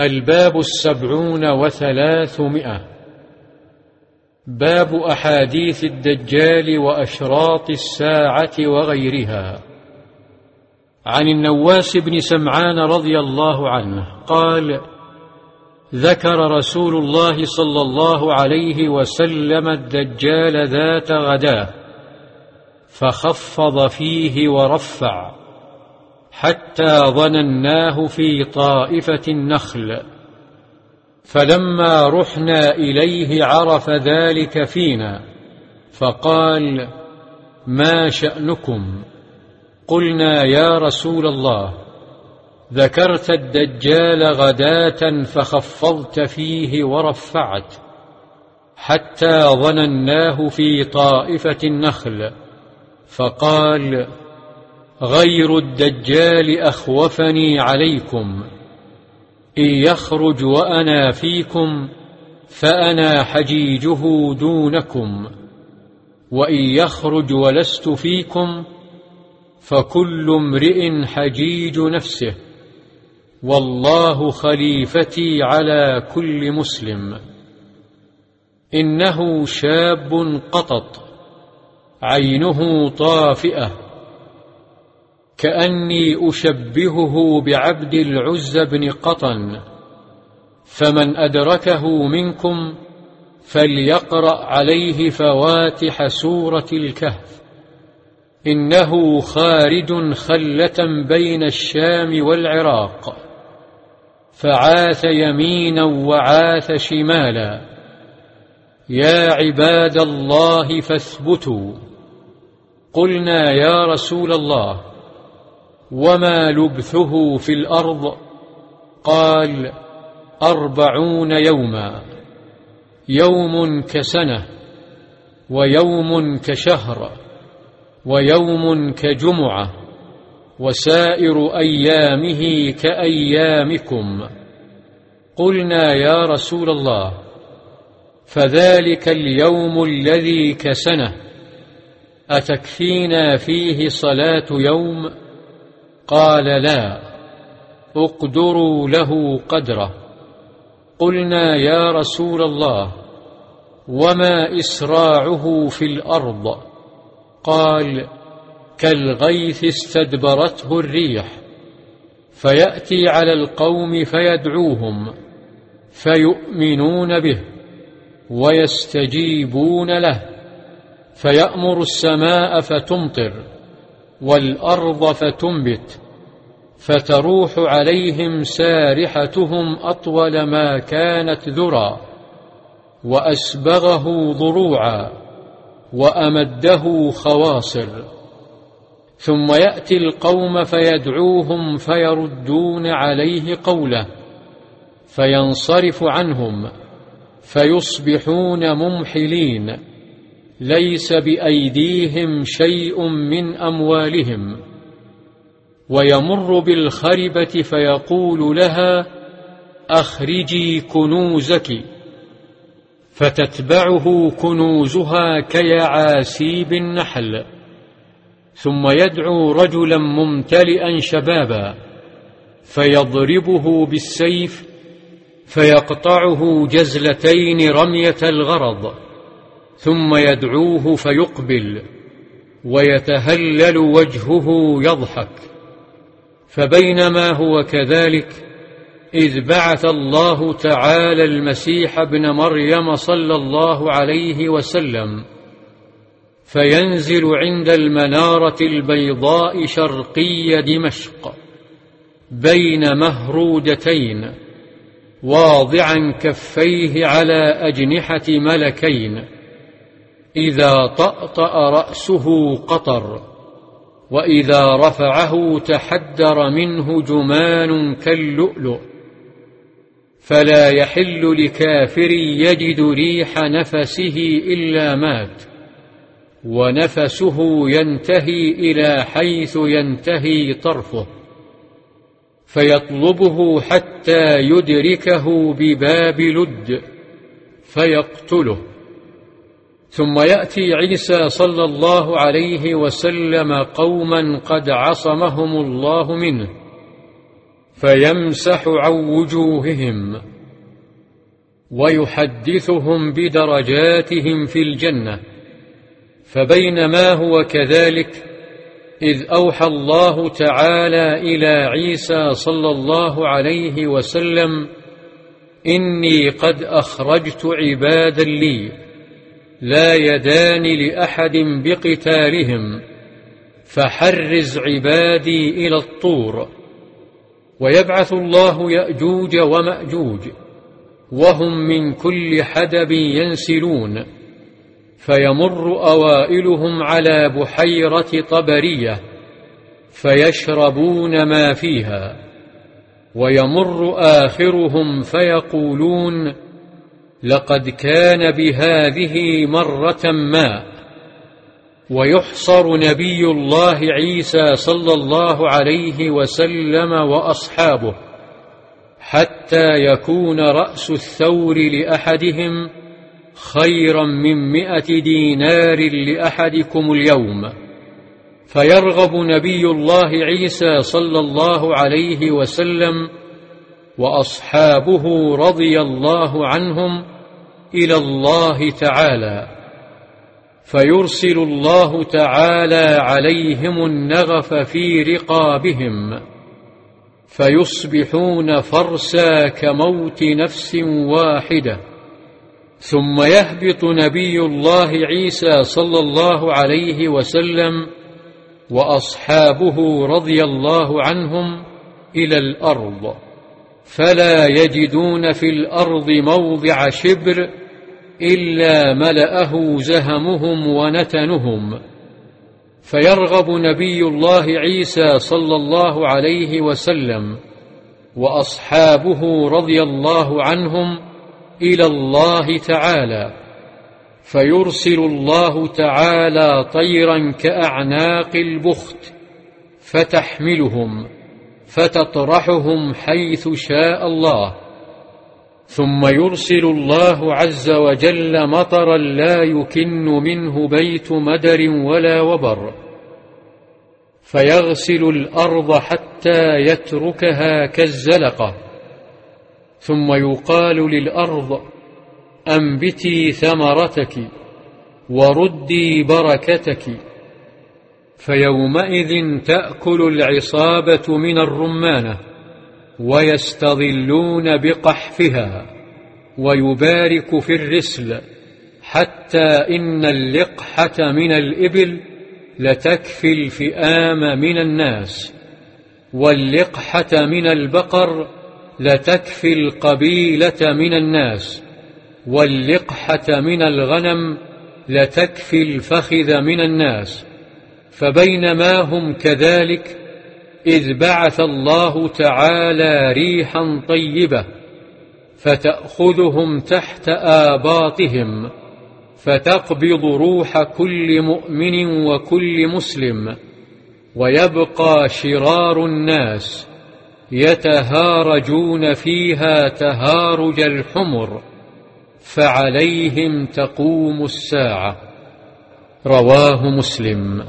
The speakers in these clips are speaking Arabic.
الباب السبعون وثلاثمائة. باب أحاديث الدجال وأشراط الساعة وغيرها. عن النواس بن سمعان رضي الله عنه قال ذكر رسول الله صلى الله عليه وسلم الدجال ذات غداه فخفض فيه ورفع. حتى ظنناه في طائفة النخل. فلما رحنا إليه عرف ذلك فينا فقال ما شأنكم؟ قلنا يا رسول الله ذكرت الدجال غداة فخفضت فيه ورفعت حتى ظنناه في طائفة النخل. فقال غير الدجال أخوفني عليكم. إن يخرج وأنا فيكم فأنا حجيجه دونكم. وإن يخرج ولست فيكم فكل امرئ حجيج نفسه. والله خليفتي على كل مسلم. إنه شاب قطط عينه طافئة. كأني أشبهه بعبد العز بن قطن فمن أدركه منكم فليقرأ عليه فواتح سورة الكهف. إنه خارد خلة بين الشام والعراق فعاث يمينا وعاث شمالا. يا عباد الله فاثبتوا. قلنا يا رسول الله وما لبثه في الأرض قال أربعون يوما يوم كسنة ويوم كشهر ويوم كجمعة وسائر أيامه كأيامكم قلنا يا رسول الله فذلك اليوم الذي كسنه أتكفينا فيه صلاة يوم؟ قال لا اقدروا له قدره. قلنا يا رسول الله وما إسراعه في الأرض؟ قال كالغيث استدبرته الريح فيأتي على القوم فيدعوهم فيؤمنون به ويستجيبون له فيأمر السماء فتمطر والأرض فتنبت فتروح عليهم سارحتهم أطول ما كانت ذرى وأسبغه ضروعا وأمده خواصر. ثم يأتي القوم فيدعوهم فيردون عليه قوله فينصرف عنهم فيصبحون ممحلين. ليس بأيديهم شيء من أموالهم. ويمر بالخربة فيقول لها أخرجي كنوزك. فتتبعه كنوزها كيعاسيب النحل. ثم يدعو رجلا ممتلئا شبابا فيضربه بالسيف فيقطعه جزلتين رمية الغرض. ثم يدعوه فيقبل ويتهلل وجهه يضحك. فبينما هو كذلك إذ بعث الله تعالى المسيح ابن مريم صلى الله عليه وسلم فينزل عند المنارة البيضاء شرقي دمشق بين مهرودتين واضعا كفيه على أجنحة ملكين إذا طأطأ رأسه قطر وإذا رفعه تحدر منه جمان كاللؤلؤ. فلا يحل لكافر يجد ريح نفسه إلا مات ونفسه ينتهي إلى حيث ينتهي طرفه فيطلبه حتى يدركه بباب لد فيقتله. ثم يأتي عيسى صلى الله عليه وسلم قوما قد عصمهم الله منه فيمسح عن وجوههم ويحدثهم بدرجاتهم في الجنة فبينما هو كذلك إذ أوحى الله تعالى إلى عيسى صلى الله عليه وسلم إني قد أخرجت عبادا لي لا يدان لأحد بقتالهم فحرز عبادي إلى الطور. ويبعث الله يأجوج ومأجوج وهم من كل حدب ينسلون. فيمر أوائلهم على بحيرة طبرية فيشربون ما فيها. ويمر آخرهم فيقولون لقد كان بهذه مرة ما ويحصر نبي الله عيسى صلى الله عليه وسلم وأصحابه حتى يكون رأس الثور لأحدهم خيرا من مئة دينار لأحدكم اليوم. فيرغب نبي الله عيسى صلى الله عليه وسلم وأصحابه رضي الله عنهم إلى الله تعالى فيرسل الله تعالى عليهم النغف في رقابهم فيصبحون فرسا كموت نفس واحدة. ثم يهبط نبي الله عيسى صلى الله عليه وسلم وأصحابه رضي الله عنهم إلى الأرض. فلا يجدون في الأرض موضع شبر إلا ملأه زهمهم ونتنهم. فيرغب نبي الله عيسى صلى الله عليه وسلم وأصحابه رضي الله عنهم إلى الله تعالى. فيرسل الله تعالى طيرا كأعناق البخت فتحملهم فتطرحهم حيث شاء الله. ثم يرسل الله عز وجل مطرا لا يكن منه بيت مدر ولا وبر فيغسل الأرض حتى يتركها كالزلقة ثم يقال للأرض أنبتي ثمرتك وردي بركتك فيومئذ تأكل العصابة من الرمانة. ويستظلون بقحفها ويبارك في الرسل حتى إن اللقحة من الإبل لتكفي الفئام من الناس واللقحة من البقر لتكفي القبيلة من الناس واللقحة من الغنم لتكفي الفخذ من الناس فبينما هم كذلك إذ بعث الله تعالى ريحا طيبة فتأخذهم تحت آباطهم فتقبض روح كل مؤمن وكل مسلم ويبقى شرار الناس يتهارجون فيها تهارج الحمر فعليهم تقوم الساعة. رواه مسلم.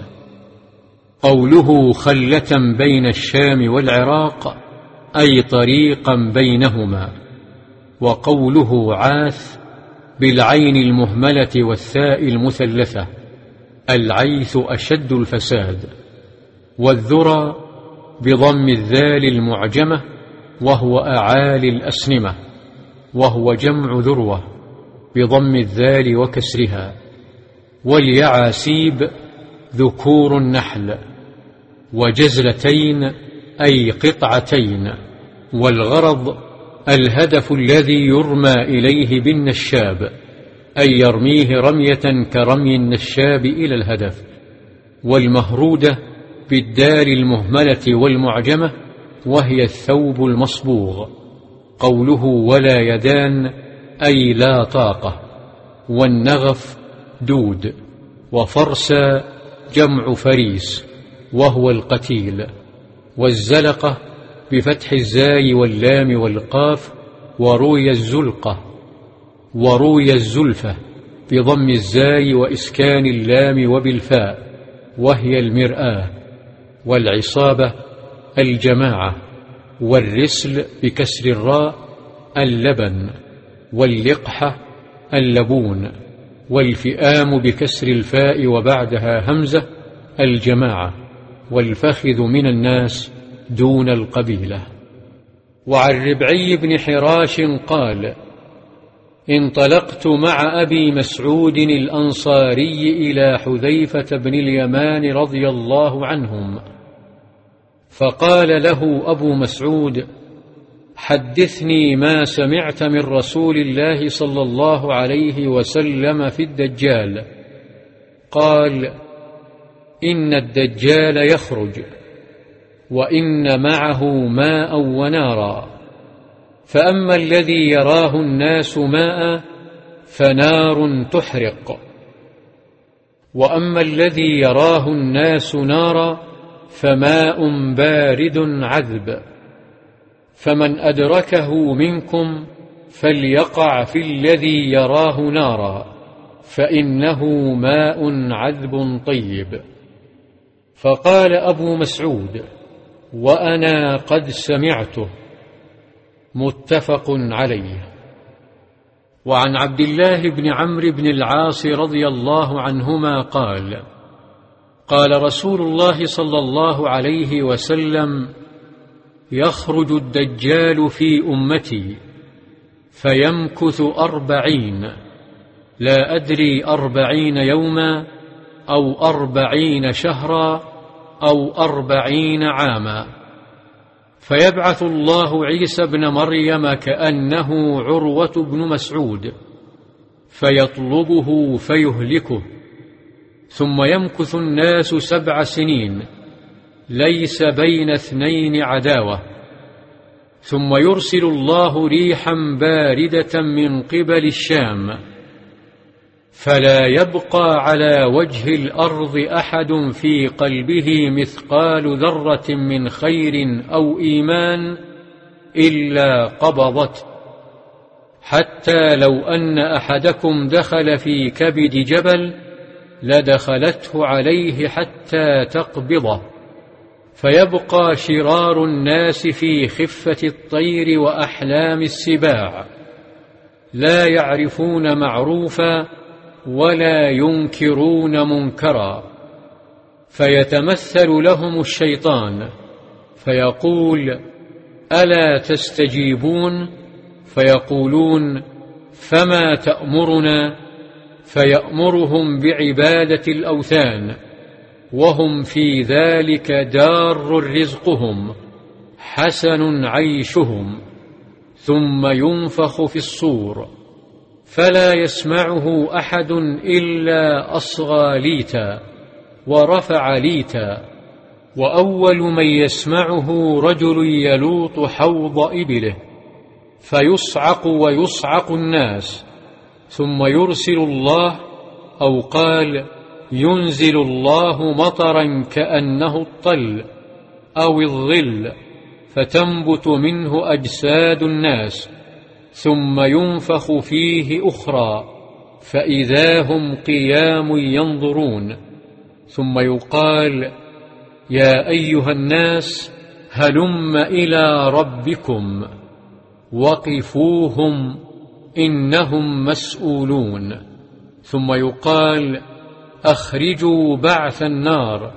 قوله خلة بين الشام والعراق أي طريقا بينهما. وقوله عاث بالعين المهملة والثاء المثلثة العيث أشد الفساد. والذرى بضم الذال المعجمة وهو أعالي الأسنمة وهو جمع ذروة بضم الذال وكسرها. واليعاسيب ذكور النحل. وجزلتين أي قطعتين والغرض الهدف الذي يرمى إليه بالنشاب أي يرميه رمية كرمي النشاب إلى الهدف والمهرودة بالدار المهملة والمعجمة وهي الثوب المصبوغ قوله ولا يدان أي لا طاقة والنغف دود وفرسا جمع فريس. وهو القتيل والزلقة بفتح الزاي واللام والقاف وروي الزلقة وروي الزلفة بضم الزاي وإسكان اللام وبالفاء وهي المرآة والعصابة الجماعة والرسل بكسر الراء اللبن واللقحة اللبون والفئام بكسر الفاء وبعدها همزة الجماعة. والفخذ من الناس دون القبيلة. وعن ربعي بن حراش قال انطلقت مع أبي مسعود الأنصاري إلى حذيفة بن اليمان رضي الله عنهم فقال له أبو مسعود حدثني ما سمعت من رسول الله صلى الله عليه وسلم في الدجال. قال إن الدجال يخرج وإن معه ماء ونارا. فأما الذي يراه الناس ماء فنار تحرق. وأما الذي يراه الناس نارا فماء بارد عذب. فمن أدركه منكم فليقع في الذي يراه نارا فإنه ماء عذب طيب. فقال أبو مسعود وأنا قد سمعته. متفق عليه. وعن عبد الله بن عمرو بن العاص رضي الله عنهما قال قال رسول الله صلى الله عليه وسلم يخرج الدجال في أمتي فيمكث أربعين. لا أدري أربعين يوما أو أربعين شهرا أو أربعين عاما. فيبعث الله عيسى بن مريم كأنه عروة بن مسعود فيطلبه فيهلكه. ثم يمكث الناس سبع سنين ليس بين اثنين عداوة. ثم يرسل الله ريحا باردة من قبل الشام. فلا يبقى على وجه الأرض أحد في قلبه مثقال ذرة من خير أو إيمان إلا قبضته حتى لو أن أحدكم دخل في كبد جبل لدخلته عليه حتى تقبضه. فيبقى شرار الناس في خفة الطير وأحلام السباع. لا يعرفون معروفا ولا ينكرون منكرا. فيتمثل لهم الشيطان فيقول ألا تستجيبون؟ فيقولون فما تأمرنا؟ فيأمرهم بعبادة الأوثان وهم في ذلك دار رزقهم حسن عيشهم ثم ينفخ في الصور. فلا يسمعه أحد إلا أصغى ليتا ورفع ليتا. وأول من يسمعه رجل يلوط حوض إبله فيصعق ويصعق الناس ثم يرسل الله أو قال ينزل الله مطرا كأنه الطل أو الظل فتنبت منه أجساد الناس. ثم ينفخ فيه أخرى فإذا هم قيام ينظرون. ثم يقال يا أيها الناس هلم إلى ربكم وقفوهم إنهم مسؤولون. ثم يقال أخرجوا بعث النار.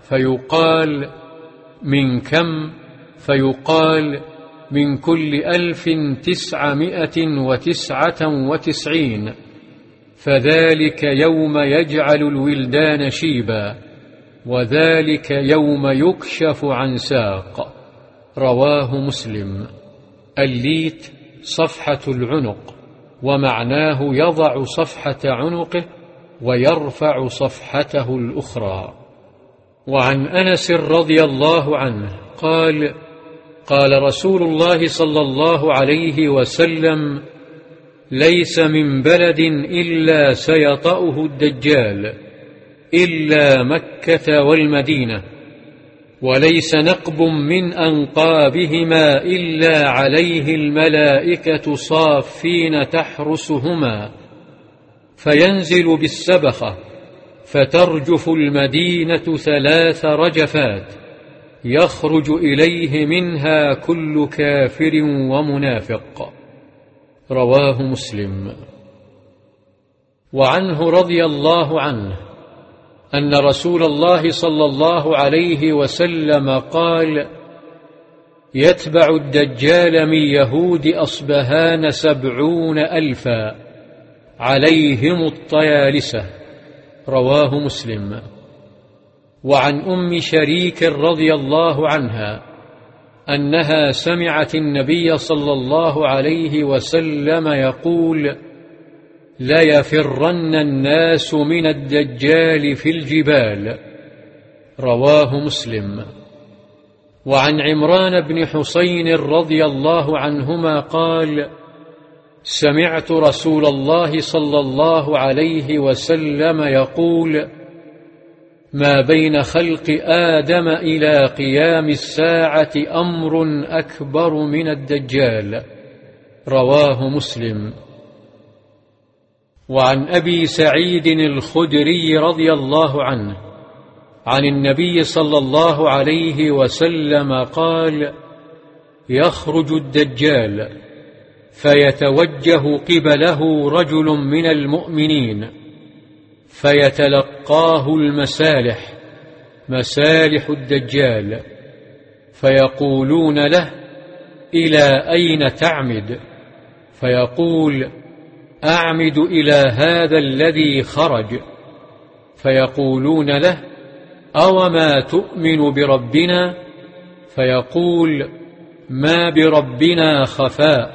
فيقال من كم؟ فيقال من كل ألف تسعمائة وتسعة وتسعين. فذلك يوم يجعل الولدان شيبا وذلك يوم يكشف عن ساق. رواه مسلم. الليت صفحة العنق ومعناه يضع صفحة عنقه ويرفع صفحته الأخرى. وعن أنس رضي الله عنه قال قال رسول الله صلى الله عليه وسلم ليس من بلد إلا سيطأه الدجال إلا مكة والمدينة وليس نقب من أنقابهما إلا عليه الملائكة صافين تحرسهما فينزل بالسبخة فترجف المدينة ثلاث رجفات. يخرج إليه منها كل كافر ومنافق. رواه مسلم. وعنه رضي الله عنه أن رسول الله صلى الله عليه وسلم قال يتبع الدجال من يهود أصبهان سبعون ألفا عليهم الطيالسة. رواه مسلم. وعن أم شريك رضي الله عنها أنها سمعت النبي صلى الله عليه وسلم يقول ليفرن الناس من الدجال في الجبال رواه مسلم. وعن عمران بن حسين رضي الله عنهما قال سمعت رسول الله صلى الله عليه وسلم يقول ما بين خلق آدم إلى قيام الساعة أمر أكبر من الدجال. رواه مسلم. وعن أبي سعيد الخدري رضي الله عنه عن النبي صلى الله عليه وسلم قال يخرج الدجال فيتوجه قبله رجل من المؤمنين. فيتلقاه المسالح مسالح الدجال فيقولون له إلى أين تعمد؟ فيقول أعمد إلى هذا الذي خرج. فيقولون له أوما تؤمن بربنا؟ فيقول ما بربنا خفاء.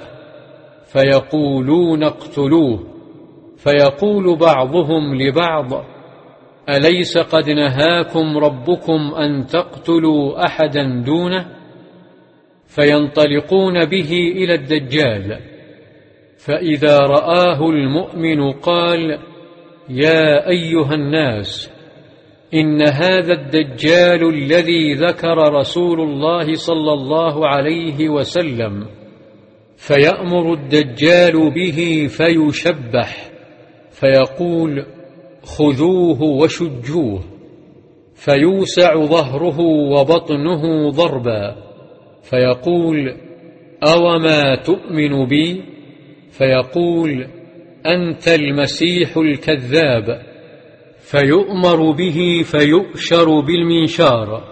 فيقولون اقتلوه. فيقول بعضهم لبعض أليس قد نهاكم ربكم أن تقتلوا أحدا دونه؟ فينطلقون به إلى الدجال. فإذا رآه المؤمن قال يا أيها الناس إن هذا الدجال الذي ذكر رسول الله صلى الله عليه وسلم فيأمر الدجال به فيشبح. فيقول خذوه وشجوه فيوسع ظهره وبطنه ضربا فيقول أوما تؤمن بي؟ فيقول أنت المسيح الكذاب فيؤمر به فيؤشر بالمنشار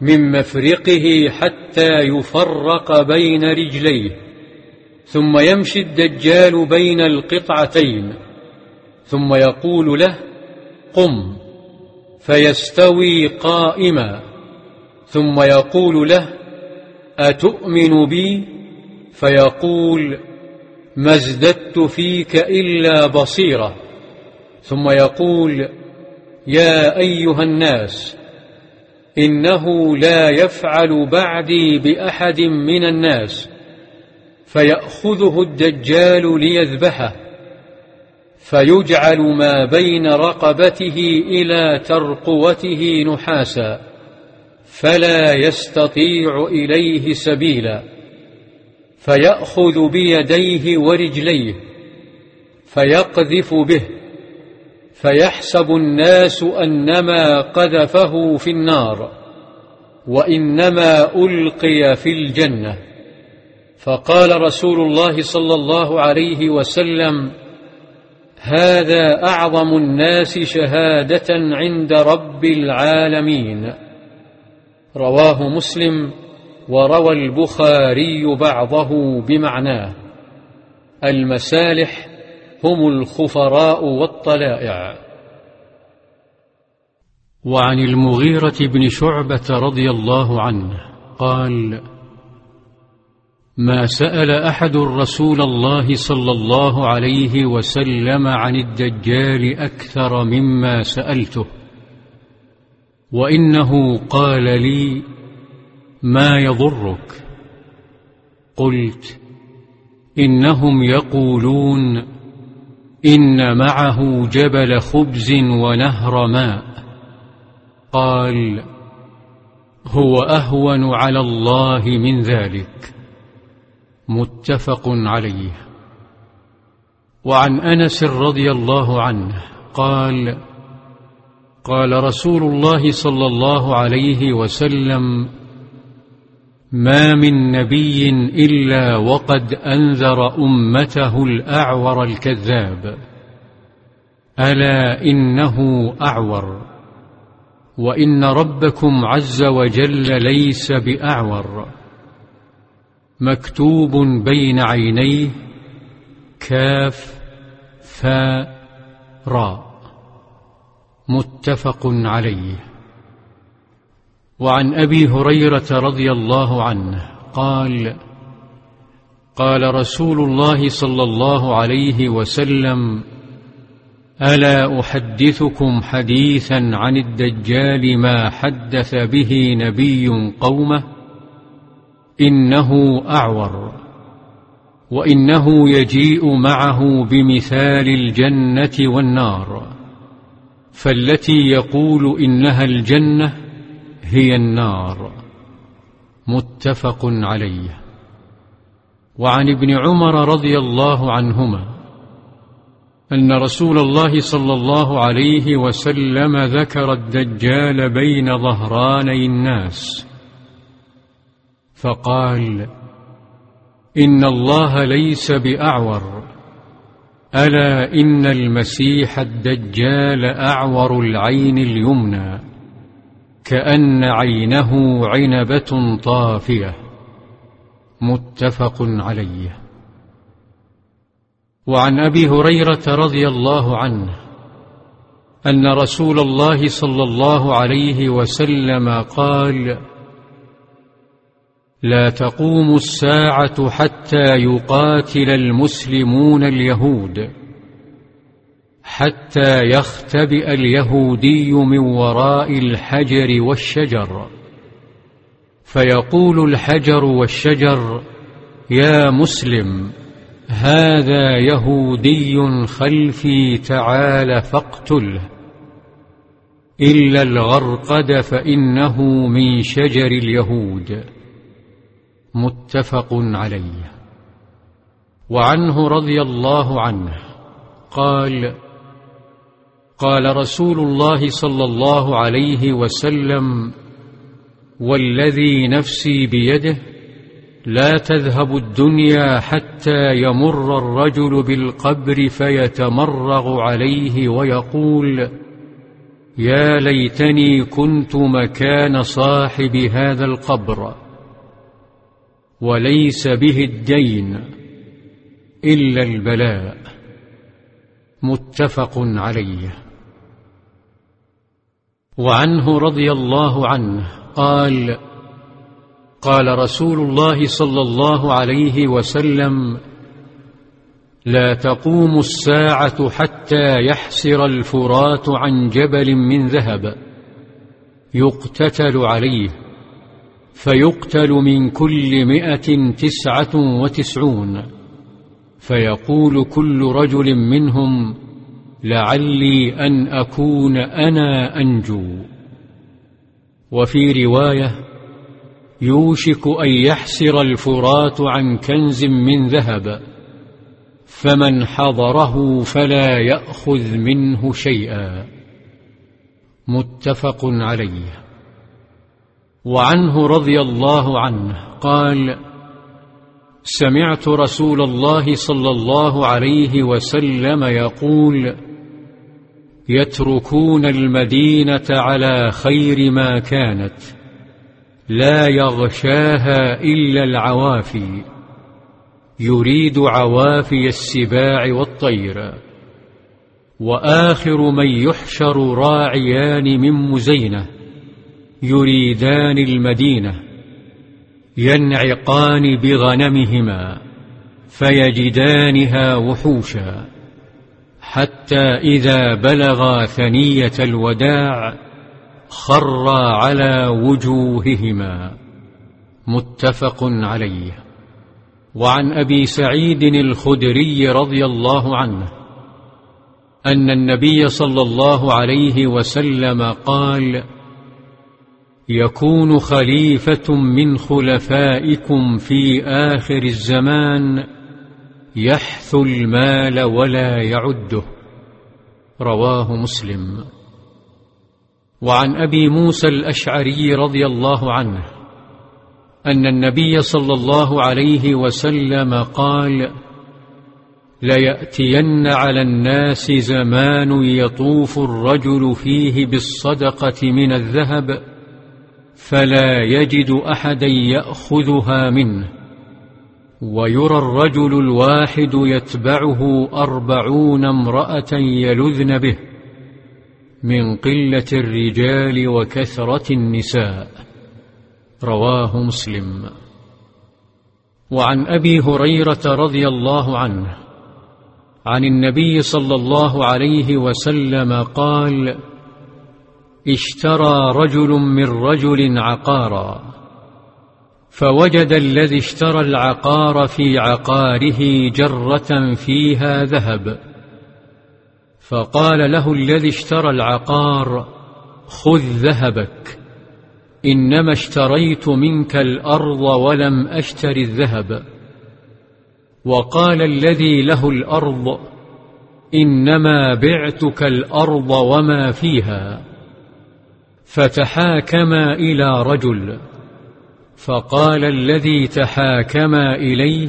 من مفرقه حتى يفرق بين رجليه ثم يمشي الدجال بين القطعتين. ثم يقول له قم فيستوي قائما. ثم يقول له أتؤمن بي؟ فيقول ما ازددت فيك إلا بصيرة. ثم يقول يا أيها الناس إنه لا يفعل بعدي بأحد من الناس فيأخذه الدجال ليذبحه. فيجعل ما بين رقبته إلى ترقوته نحاسا فلا يستطيع إليه سبيلا فيأخذ بيديه ورجليه فيقذف به فيحسب الناس أنما قذفه في النار وإنما ألقي في الجنة. فقال رسول الله صلى الله عليه وسلم هذا أعظم الناس شهادة عند رب العالمين. رواه مسلم وروى البخاري بعضه بمعناه. المسالح هم الخفراء والطلائع. وعن المغيرة بن شعبة رضي الله عنه قال ما سأل أحد رسول الله صلى الله عليه وسلم عن الدجال أكثر مما سألته وإنه قال لي ما يضرك؟ قلت إنهم يقولون إن معه جبل خبز ونهر ماء. قال هو أهون على الله من ذلك. متفق عليه. وعن أنس رضي الله عنه قال قال رسول الله صلى الله عليه وسلم ما من نبي إلا وقد أنذر أمته الأعور الكذاب. ألا إنه أعور. وإن ربكم عز وجل ليس بأعور. مكتوب بين عينيه كاف فاء راء متفق عليه. وعن أبي هريرة رضي الله عنه قال قال رسول الله صلى الله عليه وسلم ألا أحدثكم حديثا عن الدجال ما حدث به نبي قومه؟ إنه أعور وإنه يجيء معه بمثال الجنة والنار فالتي يقول إنها الجنة هي النار. متفق عليه. وعن ابن عمر رضي الله عنهما أن رسول الله صلى الله عليه وسلم ذكر الدجال بين ظهراني الناس. فقال إن الله ليس بأعور. ألا إن المسيح الدجال أعور العين اليمنى كأن عينه عنبة طافية. متفق عليه. وعن أبي هريرة رضي الله عنه أن رسول الله صلى الله عليه وسلم قال لا تقوم الساعة حتى يقاتل المسلمون اليهود حتى يختبئ اليهودي من وراء الحجر والشجر. فيقول الحجر والشجر يا مسلم هذا يهودي خلفي تعال فاقتله. إلا الغرقد فإنه من شجر اليهود. متفق عليه. وعنه رضي الله عنه قال قال رسول الله صلى الله عليه وسلم والذي نفسي بيده لا تذهب الدنيا حتى يمر الرجل بالقبر فيتمرغ عليه ويقول يا ليتني كنت مكان صاحب هذا القبر. وليس به الدين إلا البلاء. متفق عليه. وعنه رضي الله عنه قال قال رسول الله صلى الله عليه وسلم لا تقوم الساعة حتى يحسر الفرات عن جبل من ذهب. يقتتل عليه. فيقتل من كل مئة تسعة وتسعون. فيقول كل رجل منهم لعلي أن أكون أنا أنجو. وفي رواية يوشك أن يحسر الفرات عن كنز من ذهب فمن حضره فلا يأخذ منه شيئا. متفق عليه. وعنه رضي الله عنه قال سمعت رسول الله صلى الله عليه وسلم يقول يتركون المدينة على خير ما كانت لا يغشاها إلا العوافي يريد عوافي السباع والطير وآخر من يحشر راعيان من مزينة. يريدان المدينة ينعقان بغنمهما فيجدانها وحوشا حتى إذا بلغا ثنية الوداع خرا على وجوههما. متفق عليه. وعن أبي سعيد الخدري رضي الله عنه أن النبي صلى الله عليه وسلم قال يكون خليفة من خلفائكم في آخر الزمان يحث المال ولا يعده. رواه مسلم. وعن أبي موسى الأشعري رضي الله عنه أن النبي صلى الله عليه وسلم قال ليأتين على الناس زمان يطوف الرجل فيه بالصدقة من الذهب فلا يجد أحدا يأخذها منه. ويرى الرجل الواحد يتبعه أربعون امرأة يلذن به من قلة الرجال وكثرة النساء. رواه مسلم. وعن أبي هريرة رضي الله عنه عن النبي صلى الله عليه وسلم قال اشترى رجل من رجل عقارا فوجد الذي اشترى العقار في عقاره جرة فيها ذهب فقال له الذي اشترى العقار خذ ذهبك إنما اشتريت منك الأرض ولم أشتر الذهب. وقال الذي له الأرض إنما بعتك الأرض وما فيها. فتحاكما إلى رجل فقال الذي تحاكما إليه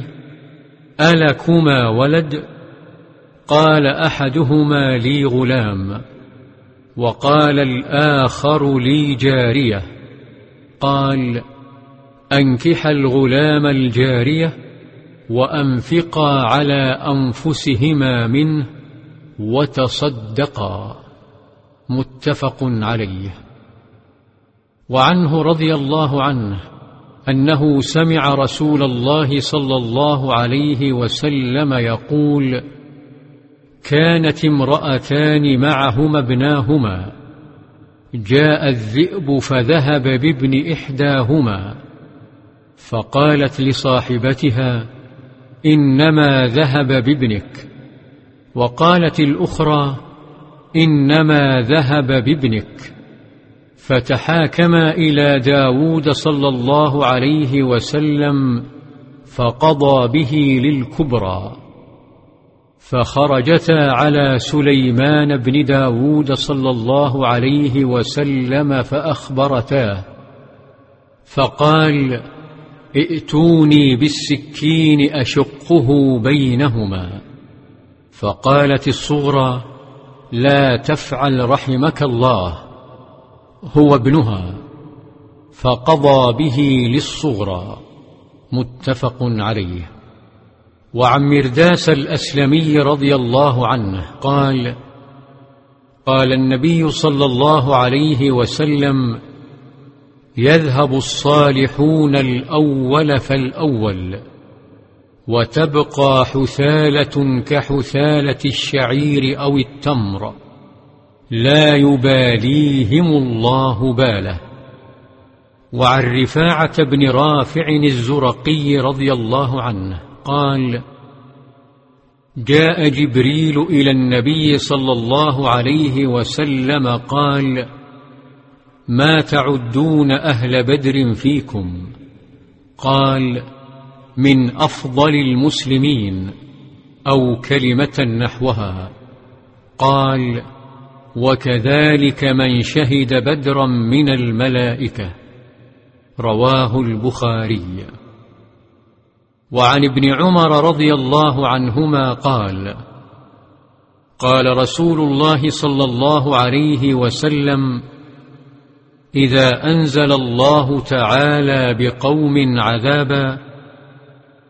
ألكما ولد؟ قال أحدهما لي غلام وقال الآخر لي جارية. قال أنكح الغلام الجارية وأنفقا على أنفسهما منه وتصدقا. متفق عليه. وعنه رضي الله عنه أنه سمع رسول الله صلى الله عليه وسلم يقول كانت امرأتان معهما ابناهما جاء الذئب فذهب بابن إحداهما فقالت لصاحبتها إنما ذهب بابنك وقالت الأخرى إنما ذهب بابنك. فتحاكما إلى داود صلى الله عليه وسلم فقضى به للكبرى فخرجتا على سليمان بن داود صلى الله عليه وسلم فأخبرتاه فقال ائتوني بالسكين أشقه بينهما فقالت الصغرى لا تفعل رحمك الله هو ابنها فقضى به للصغرى متفق عليه. وعن مرداس الأسلمي رضي الله عنه قال قال النبي صلى الله عليه وسلم يذهب الصالحون الأول فالأول وتبقى حثالة كحثالة الشعير أو التمر. لا يباليهم الله باله. وعن رفاعة بن رافع الزرقي رضي الله عنه قال جاء جبريل إلى النبي صلى الله عليه وسلم قال ما تعدون أهل بدر فيكم؟ قال من أفضل المسلمين أو كلمة نحوها. قال وكذلك من شهد بدرا من الملائكة. رواه البخاري. وعن ابن عمر رضي الله عنهما قال قال رسول الله صلى الله عليه وسلم إذا أنزل الله تعالى بقوم عذابا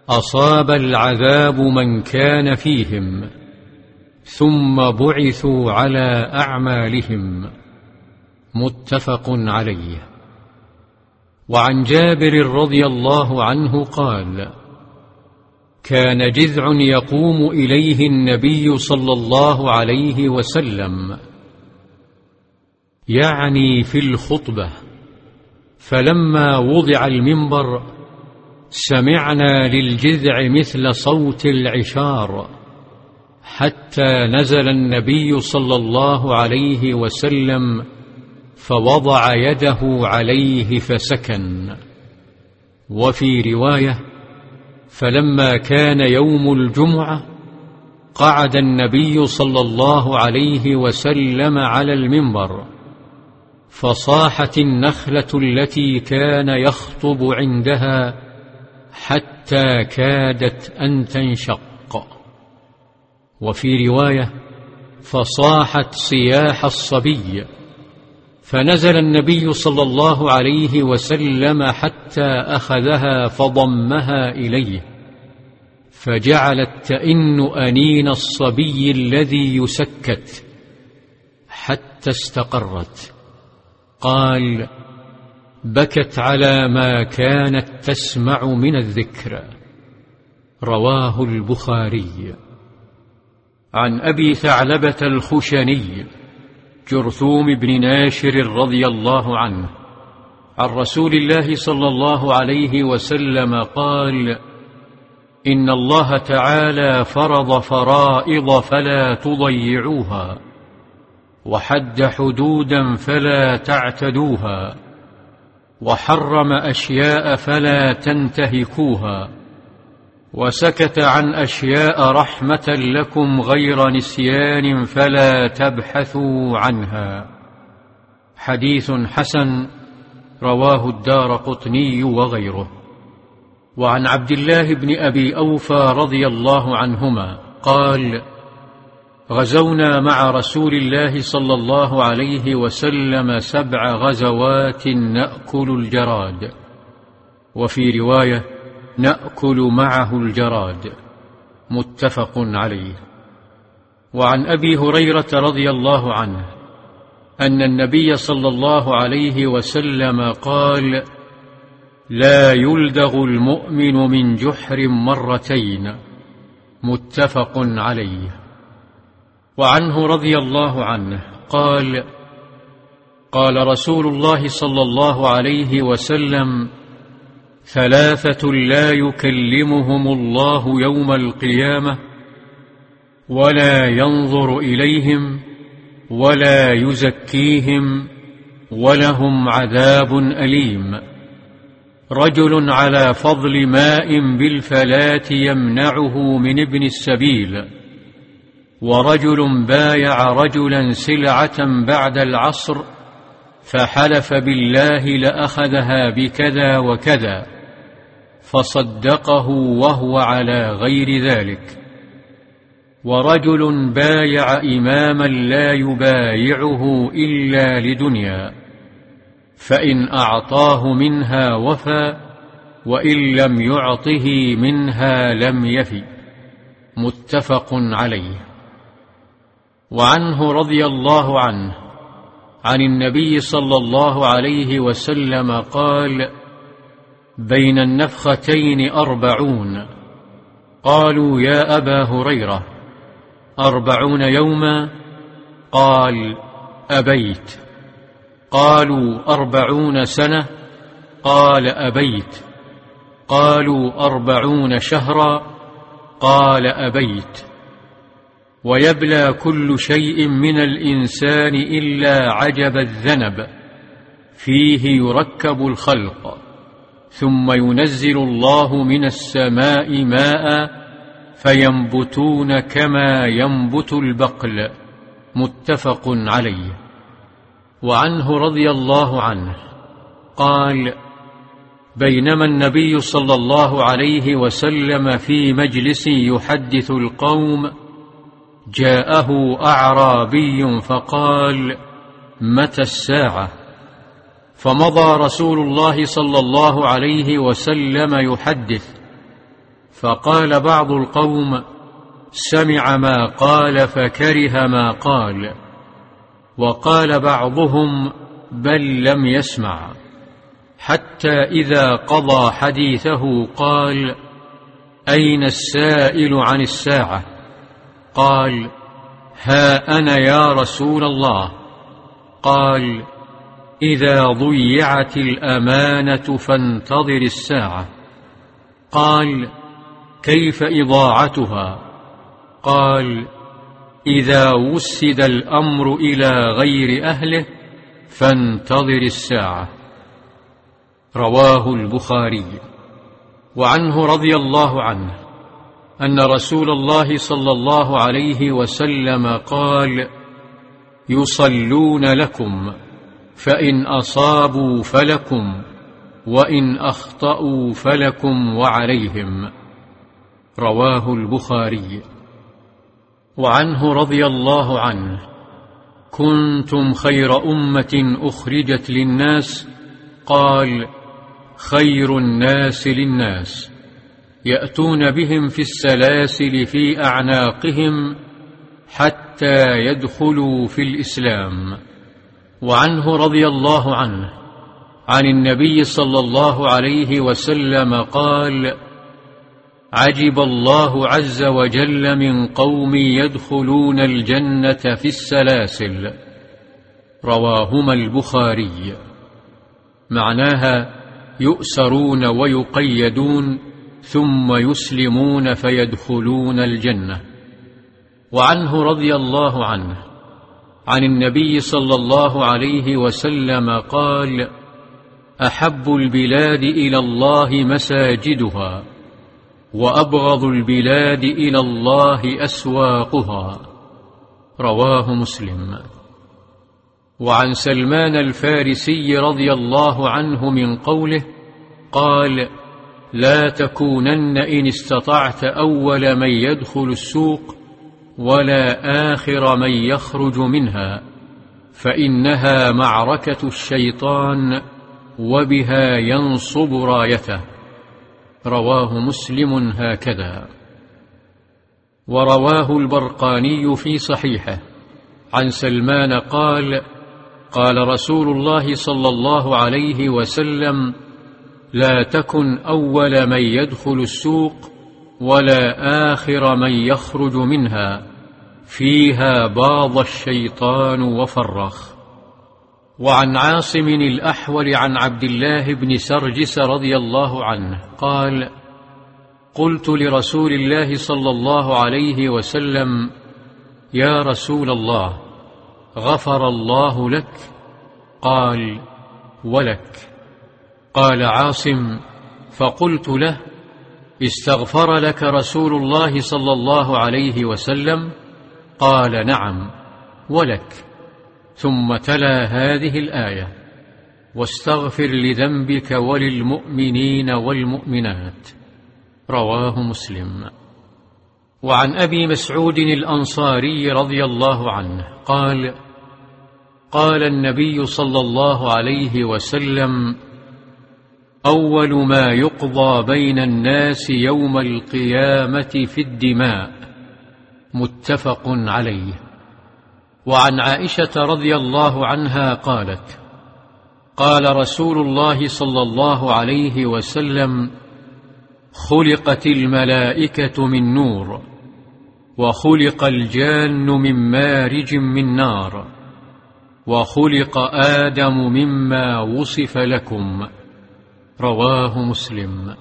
أصاب العذاب من كان فيهم. ثم بعثوا على أعمالهم. متفق عليه. وعن جابر رضي الله عنه قال كان جذع يقوم إليه النبي صلى الله عليه وسلم. يعني في الخطبة. فلما وضع المنبر سمعنا للجذع مثل صوت العشار. حتى نزل النبي صلى الله عليه وسلم فوضع يده عليه فسكن. وفي رواية فلما كان يوم الجمعة قعد النبي صلى الله عليه وسلم على المنبر فصاحت النخلة التي كان يخطب عندها حتى كادت أن تنشق. وفي رواية فصاحت صياح الصبي فنزل النبي صلى الله عليه وسلم حتى أخذها فضمها إليه فجعلت تئن أنين الصبي الذي يسكت حتى استقرت. قال بكت على ما كانت تسمع من الذكر. رواه البخاري. عن أبي ثعلبة الخشني جرثوم بن ناشر رضي الله عنه عن رسول الله صلى الله عليه وسلم قال إن الله تعالى فرض فرائض فلا تضيعوها وحد حدودا فلا تعتدوها وحرم أشياء فلا تنتهكوها. وسكت عن أشياء رحمة لكم غير نسيان فلا تبحثوا عنها. حديث حسن رواه الدار قطني وغيره. وعن عبد الله بن أبي أوفى رضي الله عنهما قال غزونا مع رسول الله صلى الله عليه وسلم سبع غزوات نأكل الجراد. وفي رواية نأكل معه الجراد. متفق عليه. وعن أبي هريرة رضي الله عنه أن النبي صلى الله عليه وسلم قال لا يلدغ المؤمن من جحر مرتين متفق عليه. وعنه رضي الله عنه قال قال رسول الله صلى الله عليه وسلم ثلاثة لا يكلمهم الله يوم القيامة ولا ينظر إليهم ولا يزكيهم ولهم عذاب أليم. رجل على فضل ماء بالفلاة يمنعه من ابن السبيل ورجل بايع رجلا سلعة بعد العصر فحلف بالله لأخذها بكذا وكذا. فصدقه وهو على غير ذلك. ورجل بايع إماما لا يبايعه إلا لدنيا فإن أعطاه منها وفى وإن لم يعطه منها لم يفي. متفق عليه. وعنه رضي الله عنه عن النبي صلى الله عليه وسلم قال بين النفختين أربعون. قالوا يا أبا هريرة أربعون يوما؟ قال أبيت. قالوا أربعون سنة؟ قال أبيت. قالوا أربعون شهرا؟ قال أبيت. ويبلى كل شيء من الإنسان إلا عجب الذنب فيه يركب الخلق. ثم ينزل الله من السماء ماء فينبتون كما ينبت البقل. متفق عليه. وعنه رضي الله عنه. قال بينما النبي صلى الله عليه وسلم في مجلس يحدث القوم جاءه أعرابي فقال متى الساعة؟ فمضى رسول الله صلى الله عليه وسلم يحدث فقال بعض القوم سمع ما قال فكره ما قال وقال بعضهم بل لم يسمع حتى إذا قضى حديثه قال أين السائل عن الساعة؟ قال ها أنا يا رسول الله. قال إذا ضيعت الأمانة فانتظر الساعة. قال كيف إضاعتها؟ قال إذا وسد الأمر إلى غير أهله فانتظر الساعة. رواه البخاري. وعنه رضي الله عنه أن رسول الله صلى الله عليه وسلم قال يصلون لكم. فإن أصابوا فلكم وإن أخطأوا فلكم وعليهم. رواه البخاري. وعنه رضي الله عنه كنتم خير أمة أخرجت للناس قال خير الناس للناس يأتون بهم في السلاسل في أعناقهم حتى يدخلوا في الإسلام وعنه رضي الله عنه. عن النبي صلى الله عليه وسلم قال عجب الله عز وجل من قوم يدخلون الجنة في السلاسل. رواهما البخاري. معناها يؤسرون ويقيدون ثم يسلمون فيدخلون الجنة. وعنه رضي الله عنه. عن النبي صلى الله عليه وسلم قال أحب البلاد إلى الله مساجدها وأبغض البلاد إلى الله أسواقها. رواه مسلم. وعن سلمان الفارسي رضي الله عنه من قوله قال لا تكونن إن استطعت أول من يدخل السوق ولا آخر من يخرج منها فإنها معركة الشيطان وبها ينصب رايته. رواه مسلم هكذا. ورواه البرقاني في صحيحه. عن سلمان قال قال رسول الله صلى الله عليه وسلم لا تكن أول من يدخل السوق ولا آخر من يخرج منها. فيها باض الشيطان وفرخ. وعن عاصم الأحول عن عبد الله بن سرجس رضي الله عنه قال قلت لرسول الله صلى الله عليه وسلم يا رسول الله غفر الله لك؟ قال ولك. قال عاصم فقلت له استغفر لك رسول الله صلى الله عليه وسلم؟ قال نعم ولك. ثم تلا هذه الآية واستغفر لذنبك وللمؤمنين والمؤمنات. رواه مسلم. وعن أبي مسعود الأنصاري رضي الله عنه قال قال النبي صلى الله عليه وسلم أول ما يقضى بين الناس يوم القيامة في الدماء. متفق عليه. وعن عائشة رضي الله عنها قالت قال رسول الله صلى الله عليه وسلم خلقت الملائكة من نور وخلق الجان من مارج من نار وخلق آدم مما وصف لكم. رواه مسلم.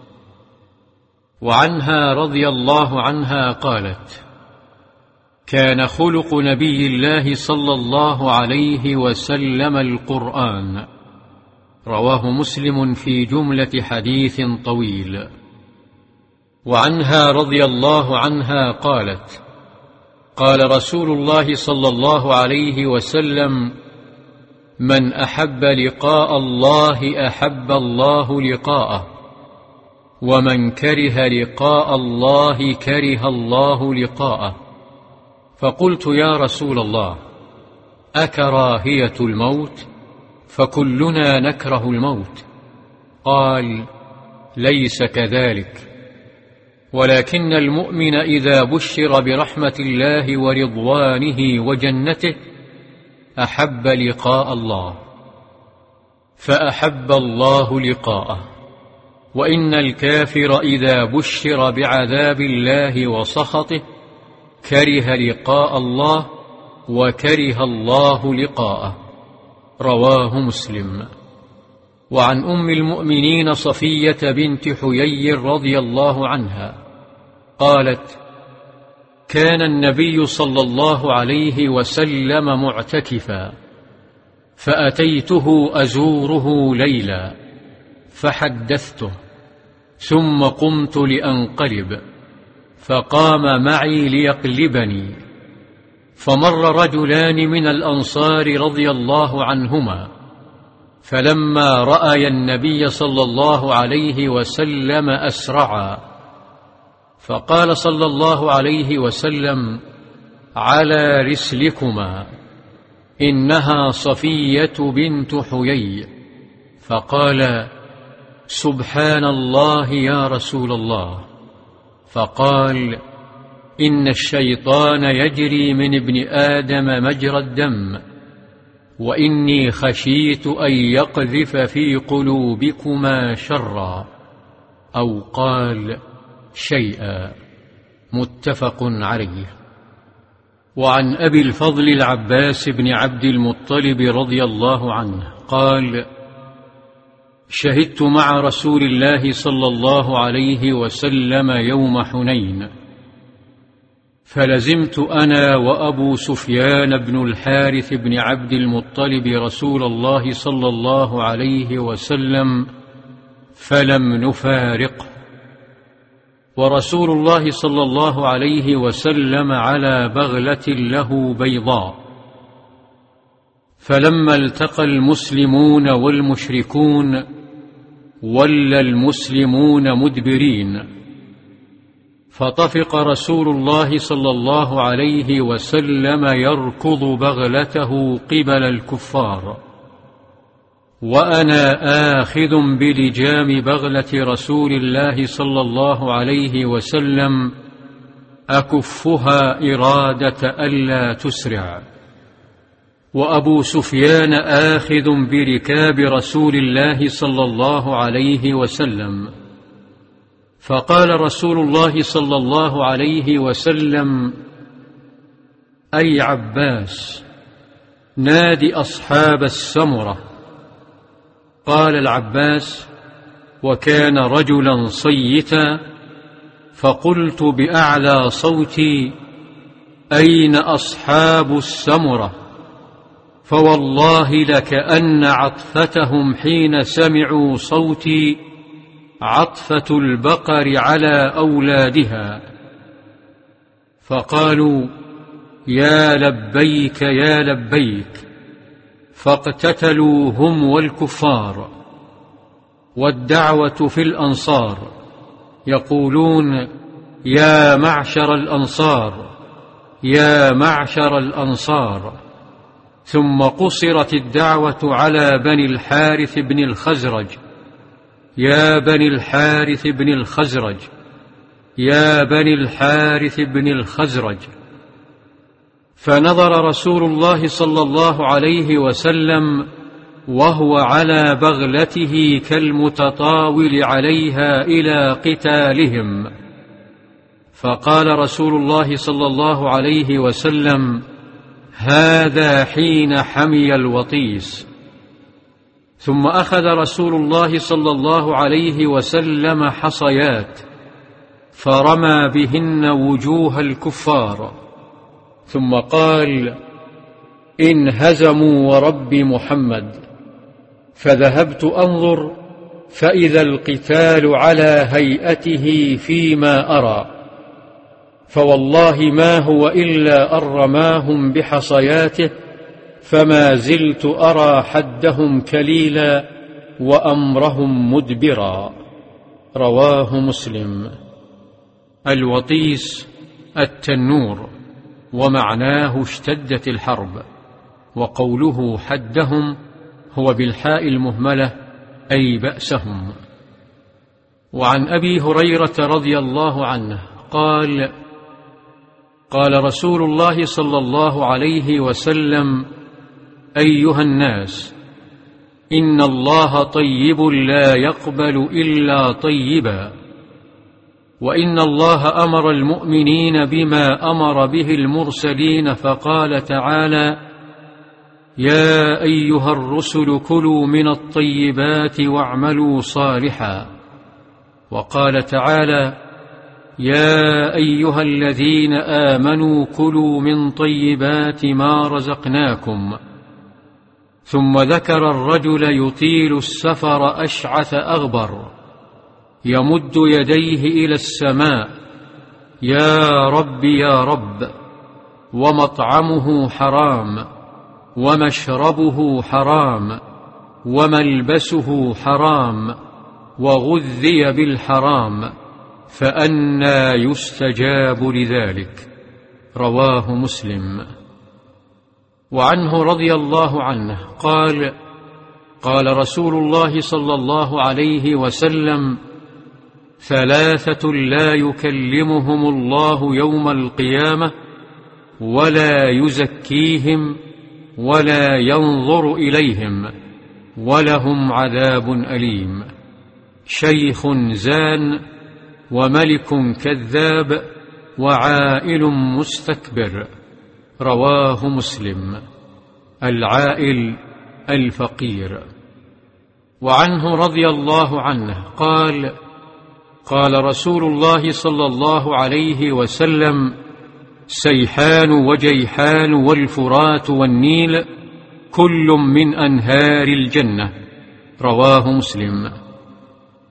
وعنها رضي الله عنها قالت كان خلق نبي الله صلى الله عليه وسلم القرآن. رواه مسلم في جملة حديث طويل. وعنها رضي الله عنها قالت قال رسول الله صلى الله عليه وسلم من أحب لقاء الله أحب الله لقاءه ومن كره لقاء الله كره الله لقاءه. فقلت يا رسول الله أكراهية الموت؟ فكلنا نكره الموت. قال ليس كذلك. ولكن المؤمن إذا بشر برحمة الله ورضوانه وجنته أحب لقاء الله فأحب الله لقاءه. وإن الكافر إذا بشر بعذاب الله وسخطه كره لقاء الله وكره الله لقاءه. رواه مسلم. وعن أم المؤمنين صفية بنت حيي رضي الله عنها قالت كان النبي صلى الله عليه وسلم معتكفا فأتيته أزوره ليلا فحدثته ثم قمت لأنقلب فقام معي ليقلبني فمر رجلان من الأنصار رضي الله عنهما فلما رأي النبي صلى الله عليه وسلم أسرعا فقال صلى الله عليه وسلم على رسلكما إنها صفية بنت حيي. فقال سبحان الله يا رسول الله. فقال إن الشيطان يجري من ابن آدم مجرى الدم وإني خشيت أن يقذف في قلوبكما شرا. أو قال شيئا متفق عليه. وعن أبي الفضل العباس بن عبد المطلب رضي الله عنه قال شهدت مع رسول الله صلى الله عليه وسلم يوم حنين فلزمت أنا وأبو سفيان بن الحارث بن عبد المطلب رسول الله صلى الله عليه وسلم فلم نفارقه. ورسول الله صلى الله عليه وسلم على بغلة له بيضاء. فلما التقى المسلمون والمشركون ولى المسلمون مدبرين. فطفق رسول الله صلى الله عليه وسلم يركض بغلته قبل الكفار. وأنا آخذ بلجام بغلة رسول الله صلى الله عليه وسلم أكفها إرادة ألا تسرع. وأبو سفيان آخذ بركاب رسول الله صلى الله عليه وسلم. فقال رسول الله صلى الله عليه وسلم أي عباس نادي أصحاب السمرة. قال العباس وكان رجلا صيتا فقلت بأعلى صوتي أين أصحاب السمرة؟ فوالله لكأن عطفتهم حين سمعوا صوتي عطفة البقر على أولادها. فقالوا يا لبيك يا لبيك. فاقتتلوا هم والكفار والدعوة في الأنصار. يقولون يا معشر الأنصار يا معشر الأنصار. ثم قصرت الدعوة على بني الحارث بن الخزرج. يا بني الحارث بن الخزرج يا بني الحارث بن الخزرج. فنظر رسول الله صلى الله عليه وسلم وهو على بغلته كالمتطاول عليها إلى قتالهم. فقال رسول الله صلى الله عليه وسلم هذا حين حمي الوطيس. ثم أخذ رسول الله صلى الله عليه وسلم حصيات فرمى بهن وجوه الكفار. ثم قال إن هزموا ورب محمد فذهبت أنظر فإذا القتال على هيئته فيما أرى فوالله ما هو إلا أن رماهم بحصياته فما زلت أرى حدهم كليلا وأمرهم مدبرا. رواه مسلم. الوطيس التنور ومعناه اشتدت الحرب وقوله حدهم هو بالحاء المهملة أي بأسهم. وعن أبي هريرة رضي الله عنه قال قال رسول الله صلى الله عليه وسلم أيها الناس إن الله طيب لا يقبل إلا طيبا. وإن الله أمر المؤمنين بما أمر به المرسلين فقال تعالى يا أيها الرسل كلوا من الطيبات واعملوا صالحا. وقال تعالى يا أيها الذين آمنوا كلوا من طيبات ما رزقناكم. ثم ذكر الرجل يطيل السفر أشعث أغبر. يمد يديه إلى السماء. يا رب يا رب ومطعمه حرام ومشربه حرام وملبسه حرام وغذي بالحرام فأنى يستجاب لذلك. رواه مسلم. وعنه رضي الله عنه قال قال رسول الله صلى الله عليه وسلم ثلاثة لا يكلمهم الله يوم القيامة ولا يزكيهم ولا ينظر إليهم ولهم عذاب أليم. شيخ زان وملك كذاب وعائل مستكبر رواه مسلم. العائل الفقير. وعنه رضي الله عنه قال قال رسول الله صلى الله عليه وسلم سيحان وجيحان والفرات والنيل كل من أنهار الجنة. رواه مسلم.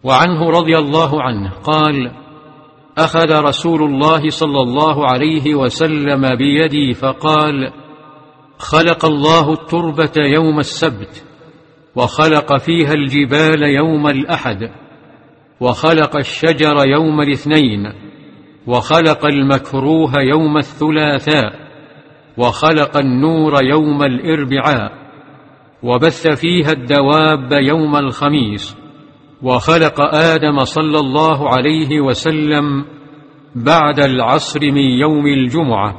وعنه رضي الله عنه قال أخذ رسول الله صلى الله عليه وسلم بيدي فقال خلق الله التربة يوم السبت وخلق فيها الجبال يوم الأحد. وخلق الشجر يوم الاثنين وخلق المكروه يوم الثلاثاء وخلق النور يوم الإربعاء وبث فيها الدواب يوم الخميس وخلق آدم صلى الله عليه وسلم بعد العصر من يوم الجمعة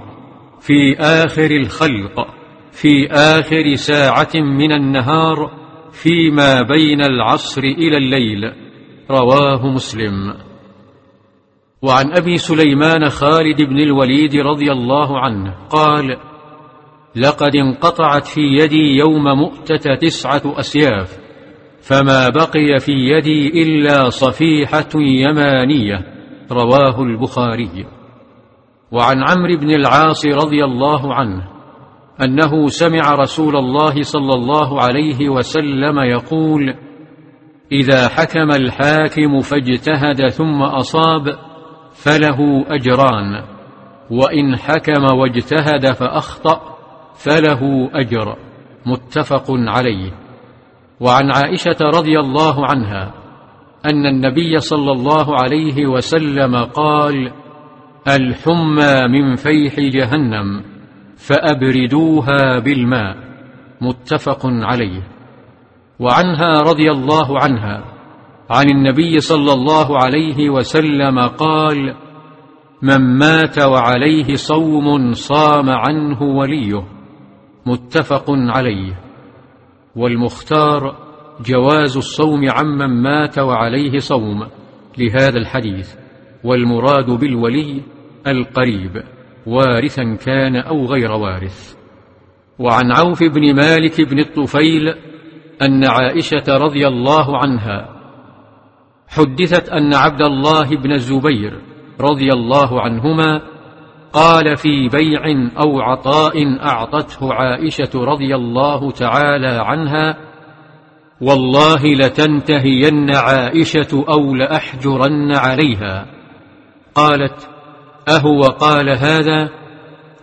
في آخر الخلق في آخر ساعة من النهار فيما بين العصر إلى الليل. رواه مسلم. وعن أبي سليمان خالد بن الوليد رضي الله عنه قال لقد انقطعت في يدي يوم مؤتة تسعة أسياف فما بقي في يدي إلا صفيحة يمانية. رواه البخاري. وعن عمرو بن العاص رضي الله عنه أنه سمع رسول الله صلى الله عليه وسلم يقول إذا حكم الحاكم فاجتهد ثم أصاب فله أجران وإن حكم واجتهد فأخطأ فله أجر متفق عليه. وعن عائشة رضي الله عنها أن النبي صلى الله عليه وسلم قال الحمى من فيح جهنم فأبردوها بالماء متفق عليه. وعنها رضي الله عنها. عن النبي صلى الله عليه وسلم قال من مات وعليه صوم صام عنه وليه. متفق عليه. والمختار جواز الصوم عمن مات وعليه صوم لهذا الحديث والمراد بالولي القريب وارثا كان أو غير وارث. وعن عوف بن مالك بن الطفيل أن عائشة رضي الله عنها حدثت أن عبد الله بن الزبير رضي الله عنهما قال في بيع أو عطاء أعطته عائشة رضي الله تعالى عنها والله لتنتهين عائشة أو لأحجرن عليها. قالت أهو قال هذا؟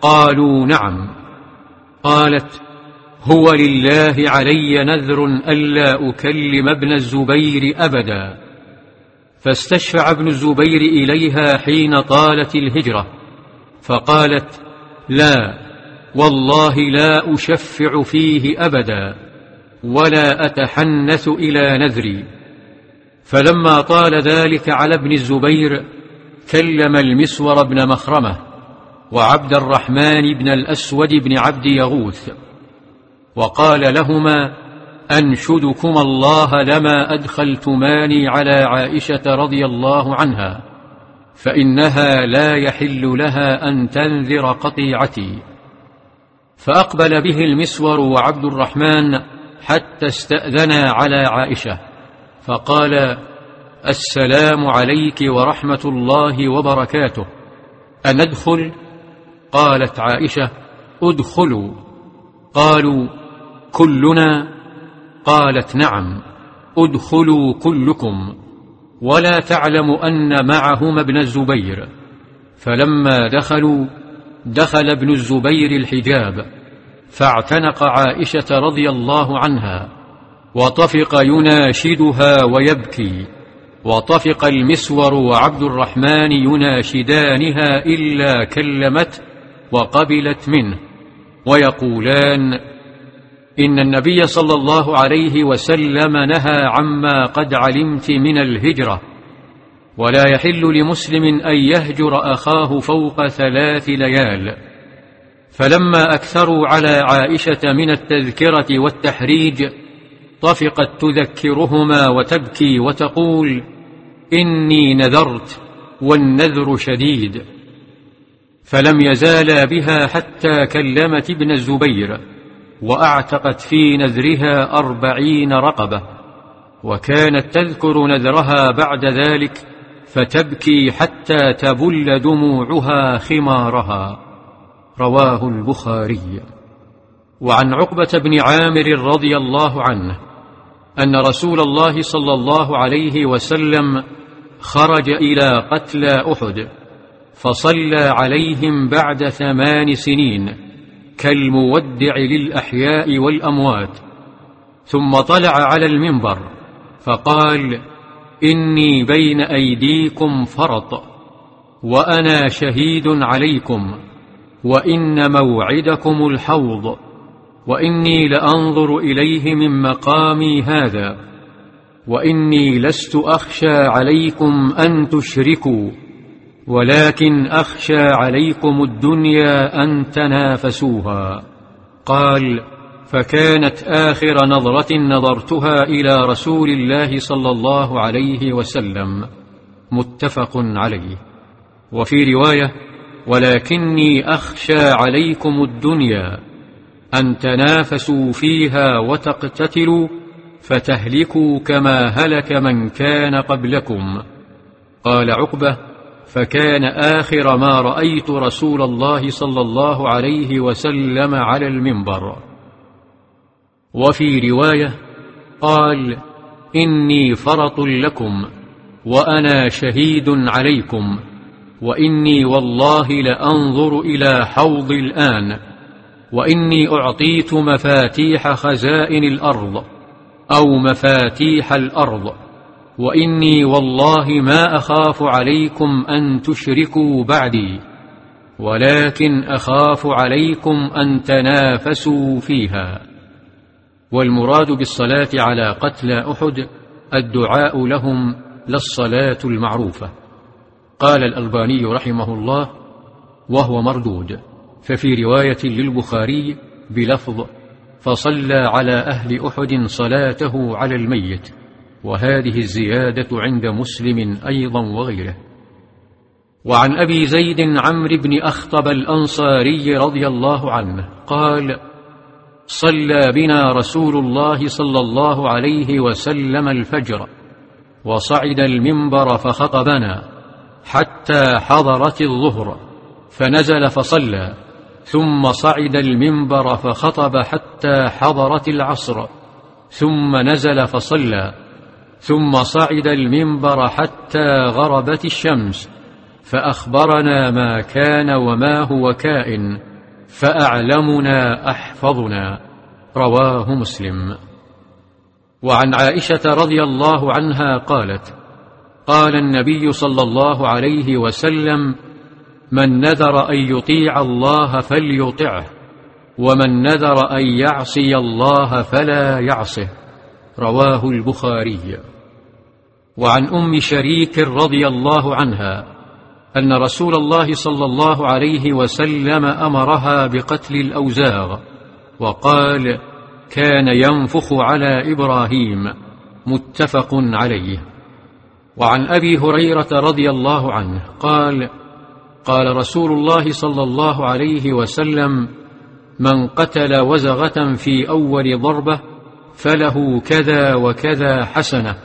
قالوا نعم. قالت هو لله علي نذر ألا أكلم ابن الزبير أبدا. فاستشفع ابن الزبير إليها حين طالت الهجرة فقالت لا والله لا أشفع فيه أبدا ولا أتحنث إلى نذري. فلما طال ذلك على ابن الزبير كلم المسور بن مخرمة وعبد الرحمن بن الأسود بن عبد يغوث. وقال لهما أنشدكم الله لما أدخلتماني على عائشة رضي الله عنها فإنها لا يحل لها أن تنذر قطيعتي. فأقبل به المسور وعبد الرحمن حتى استأذنا على عائشة فقال السلام عليك ورحمة الله وبركاته. أندخل؟ قالت عائشة ادخلوا. قالوا كلنا قالت نعم ادخلوا كلكم ولا تعلم أن معهما ابن الزبير فلما دخلوا دخل ابن الزبير الحجاب فاعتنق عائشة رضي الله عنها وطفق يناشدها ويبكي وطفق المسور وعبد الرحمن يناشدانها إلا كلمت وقبلت منه ويقولان إن النبي صلى الله عليه وسلم نهى عما قد علمت من الهجرة. ولا يحل لمسلم أن يهجر أخاه فوق ثلاث ليال. فلما أكثروا على عائشة من التذكرة والتحريج طفقت تذكرهما وتبكي وتقول إني نذرت والنذر شديد. فلم يزالا بها حتى كلمت ابن الزبير وأعتقت في نذرها أربعين رقبة وكانت تذكر نذرها بعد ذلك فتبكي حتى تبل دموعها خمارها. رواه البخاري. وعن عقبة بن عامر رضي الله عنه أن رسول الله صلى الله عليه وسلم خرج إلى قتلى أحد. فصلى عليهم بعد ثمان سنين كالمودع للأحياء والأموات ثم طلع على المنبر فقال إني بين أيديكم فرط وأنا شهيد عليكم وإن موعدكم الحوض وإني لأنظر إليه من مقامي هذا وإني لست أخشى عليكم أن تشركوا ولكن أخشى عليكم الدنيا أن تنافسوها. قال فكانت آخر نظرة نظرتها إلى رسول الله صلى الله عليه وسلم. متفق عليه. وفي رواية ولكني أخشى عليكم الدنيا أن تنافسوا فيها وتقتتلوا فتهلكوا كما هلك من كان قبلكم. قال عقبة فكان آخر ما رأيت رسول الله صلى الله عليه وسلم على المنبر. وفي رواية قال إني فرط لكم وأنا شهيد عليكم وإني والله لأنظر إلى حوض الآن وإني أعطيت مفاتيح خزائن الأرض أو مفاتيح الأرض. وإني والله ما أخاف عليكم أن تشركوا بعدي ولكن أخاف عليكم أن تنافسوا فيها. والمراد بالصلاة على قتلى أحد الدعاء لهم للصلاة المعروفة. قال الألباني رحمه الله وهو مردود. ففي رواية للبخاري بلفظ فصلى على أهل أحد صلاته على الميت. وهذه الزيادة عند مسلم أيضا وغيره. وعن أبي زيد عمرو بن أخطب الأنصاري رضي الله عنه قال صلى بنا رسول الله صلى الله عليه وسلم الفجر وصعد المنبر فخطبنا حتى حضرت الظهر فنزل فصلى ثم صعد المنبر فخطب حتى حضرت العصر ثم نزل فصلى ثم صعد المنبر حتى غربت الشمس فأخبرنا ما كان وما هو كائن فأعلمنا أحفظنا. رواه مسلم. وعن عائشة رضي الله عنها قالت قال النبي صلى الله عليه وسلم من نذر أن يطيع الله فليطعه ومن نذر أن يعصي الله فلا يعصه. رواه البخاري. وعن أم شريك رضي الله عنها أن رسول الله صلى الله عليه وسلم أمرها بقتل الأوزاغ وقال كان ينفخ على إبراهيم. متفق عليه. وعن أبي هريرة رضي الله عنه قال قال رسول الله صلى الله عليه وسلم من قتل وزغة في أول ضربة فله كذا وكذا حسنة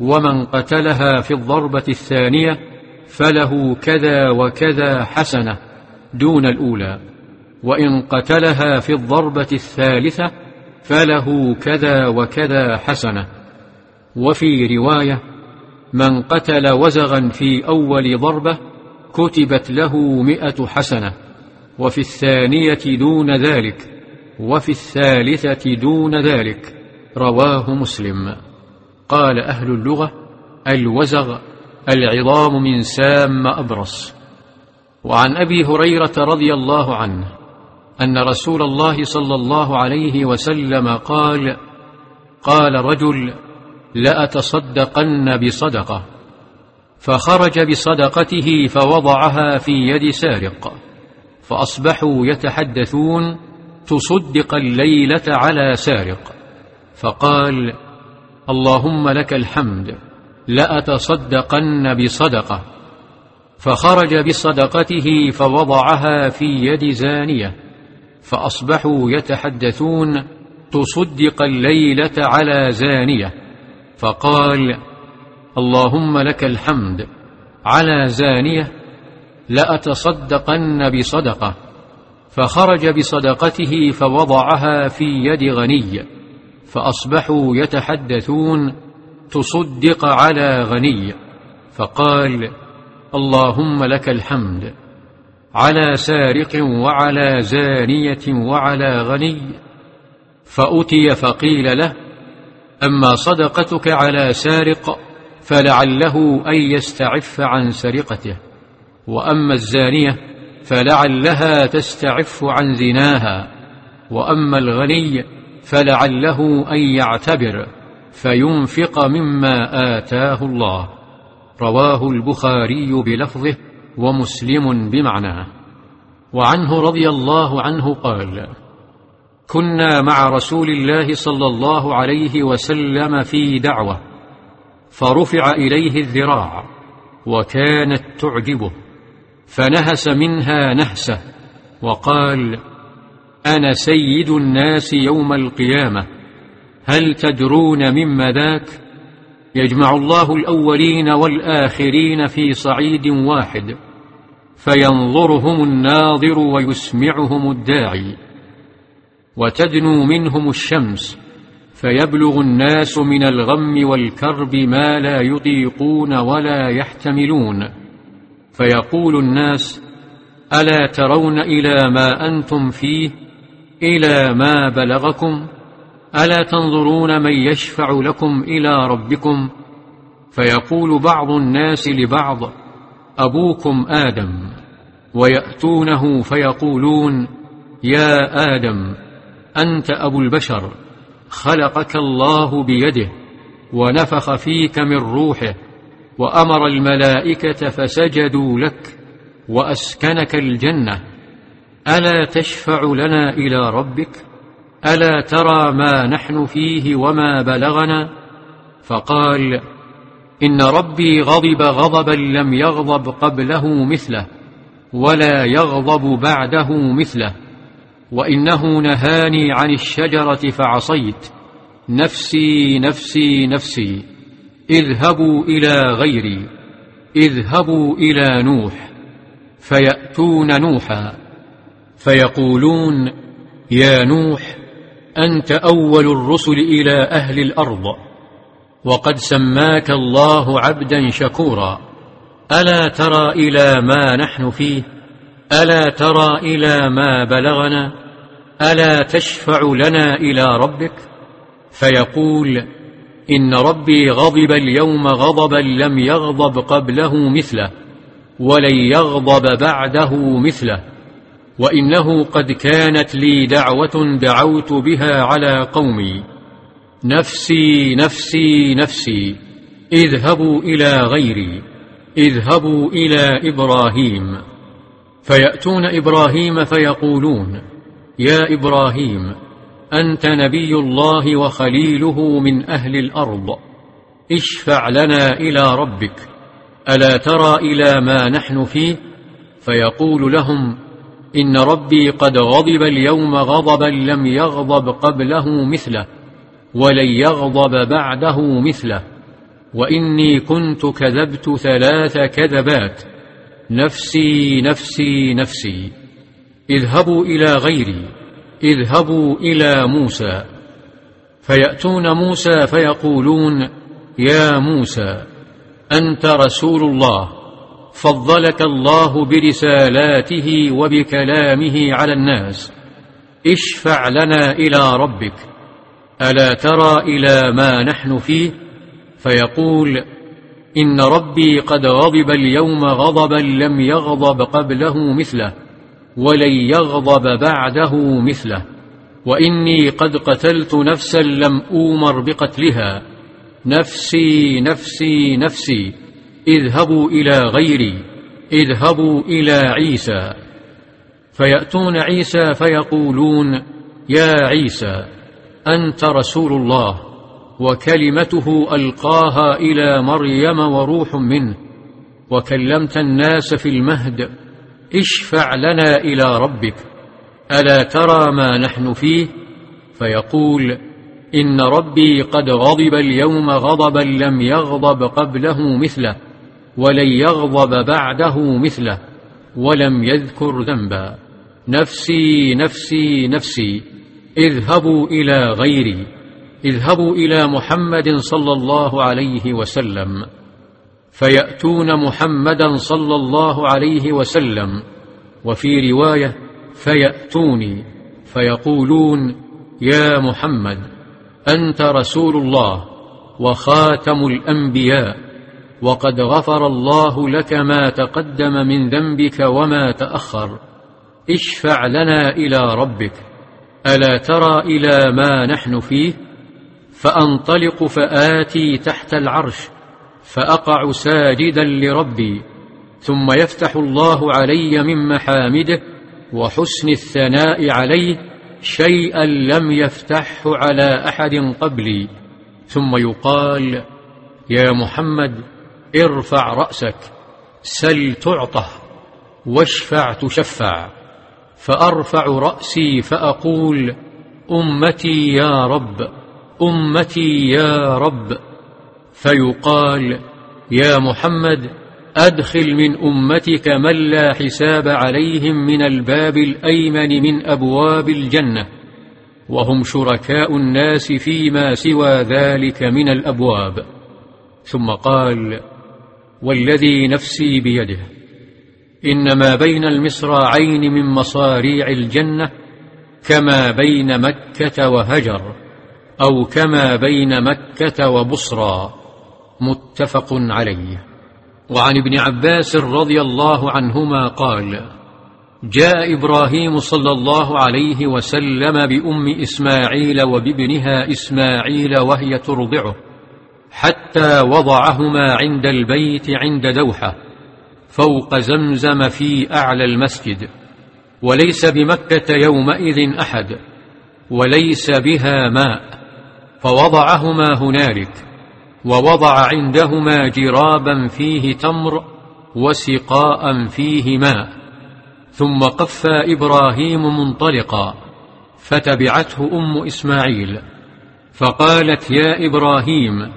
ومن قتلها في الضربة الثانية فله كذا وكذا حسنة دون الأولى وإن قتلها في الضربة الثالثة فله كذا وكذا حسنة. وفي رواية من قتل وزغا في أول ضربة كتبت له مئة حسنة وفي الثانية دون ذلك. وفي الثالثة دون ذلك رواه مسلم. قال أهل اللغة الوزغ العظام من سام أبرص. وعن أبي هريرة رضي الله عنه أن رسول الله صلى الله عليه وسلم قال قال رجل لأتصدقن بصدقة. فخرج بصدقته فوضعها في يد سارق فأصبحوا يتحدثون تصدق الليلة على سارق. فقال اللهم لك الحمد لأتصدقن بصدقة. فخرج بصدقته فوضعها في يد زانية. فأصبحوا يتحدثون تصدق الليلة على زانية. فقال اللهم لك الحمد على زانية لأتصدقن بصدقة. فخرج بصدقته فوضعها في يد غني فأصبحوا يتحدثون تصدق على غني فقال اللهم لك الحمد على سارق وعلى زانية وعلى غني فأتي فقيل له أما صدقتك على سارق فلعله أن يستعف عن سرقته وأما الزانية فلعلها تستعف عن زناها وأما الغني فلعله أن يعتبر فينفق مما آتاه الله. رواه البخاري بلفظه ومسلم بمعناه. وعنه رضي الله عنه قال كنا مع رسول الله صلى الله عليه وسلم في دعوة فرفع إليه الذراع وكانت تعجبه. فنهس منها نهسة وقال أنا سيد الناس يوم القيامة هل تدرون مما ذاك يجمع الله الأولين والآخرين في صعيد واحد فينظرهم الناظر ويسمعهم الداعي وتدنو منهم الشمس فيبلغ الناس من الغم والكرب ما لا يطيقون ولا يحتملون. فيقول الناس ألا ترون إلى ما أنتم فيه إلى ما بلغكم؟ ألا تنظرون من يشفع لكم إلى ربكم؟ فيقول بعض الناس لبعض أبوكم آدم ويأتونه فيقولون يا آدم أنت أبو البشر خلقك الله بيده ونفخ فيك من روحه وأمر الملائكة فسجدوا لك وأسكنك الجنة. ألا تشفع لنا إلى ربك؟ ألا ترى ما نحن فيه وما بلغنا؟ فقال إن ربي غضب غضبا لم يغضب قبله مثله ولا يغضب بعده مثله. وإنه نهاني عن الشجرة فعصيت. نفسي نفسي نفسي. اذهبوا إلى غيري. اذهبوا إلى نوح. فيأتون نوحا. فيقولون يا نوح أنت أول الرسل إلى أهل الأرض. وقد سماك الله عبدا شكورا. ألا ترى إلى ما نحن فيه؟ ألا ترى إلى ما بلغنا؟ ألا تشفع لنا إلى ربك؟ فيقول إن ربي غضب اليوم غضبا لم يغضب قبله مثله ولن يغضب بعده مثله وإنه قد كانت لي دعوة دعوت بها على قومي. نفسي نفسي نفسي اذهبوا إلى غيري اذهبوا إلى إبراهيم. فيأتون إبراهيم فيقولون يا إبراهيم أنت نبي الله وخليله من أهل الأرض. اشفع لنا إلى ربك. ألا ترى إلى ما نحن فيه؟ فيقول لهم إن ربي قد غضب اليوم غضبا لم يغضب قبله مثله ولن يغضب بعده مثله. وإني كنت كذبت ثلاث كذبات. نفسي نفسي نفسي. اذهبوا إلى غيري. اذهبوا إلى موسى. فيأتون موسى فيقولون يا موسى أنت رسول الله فضلك الله برسالاته وبكلامه على الناس. اشفع لنا إلى ربك. ألا ترى إلى ما نحن فيه؟ فيقول إن ربي قد غضب اليوم غضبا لم يغضب قبله مثله. ولن يغضب بعده مثله. وإني قد قتلت نفسا لم أومر بقتلها. نفسي نفسي نفسي. اذهبوا إلى غيري. اذهبوا إلى عيسى. فيأتون عيسى فيقولون يا عيسى أنت رسول الله. وكلمته ألقاها إلى مريم وروح منه. وكلمت الناس في المهد اشفع لنا إلى ربك. ألا ترى ما نحن فيه؟ فيقول إن ربي قد غضب اليوم غضبا لم يغضب قبله مثله ولن يغضب بعده مثله ولم يذكر ذنبا. نفسي نفسي نفسي اذهبوا إلى غيري اذهبوا إلى محمد صلى الله عليه وسلم. فيأتون محمدا صلى الله عليه وسلم وفي رواية فيأتوني فيقولون يا محمد أنت رسول الله وخاتم الأنبياء وقد غفر الله لك ما تقدم من ذنبك وما تأخر اشفع لنا إلى ربك ألا ترى إلى ما نحن فيه؟ فأنطلق فآتي تحت العرش فأقع ساجدا لربي ثم يفتح الله علي من محامده وحسن الثناء عليه شيئا لم يفتحه على أحد قبلي. ثم يقال يا محمد ارفع رأسك سل تعطه واشفع تشفع. فأرفع رأسي فأقول أمتي يا رب أمتي يا رب. فيقال يا محمد أدخل من أمتك من لا حساب عليهم من الباب الأيمن من أبواب الجنة وهم شركاء الناس فيما سوى ذلك من الأبواب. ثم قال والذي نفسي بيده إن ما بين المصراعين من مصاريع الجنة كما بين مكة وهجر أو كما بين مكة وبصرى. متفق عليه. وعن ابن عباس رضي الله عنهما قال جاء إبراهيم صلى الله عليه وسلم بأم إسماعيل وبابنها إسماعيل وهي ترضعه حتى وضعهما عند البيت عند دوحة فوق زمزم في أعلى المسجد وليس بمكة يومئذ أحد وليس بها ماء فوضعهما هنالك. ووضع عندهما جرابا فيه تمر وسقاء فيه ماء ثم قفى إبراهيم منطلقا فتبعته أم إسماعيل فقالت يا إبراهيم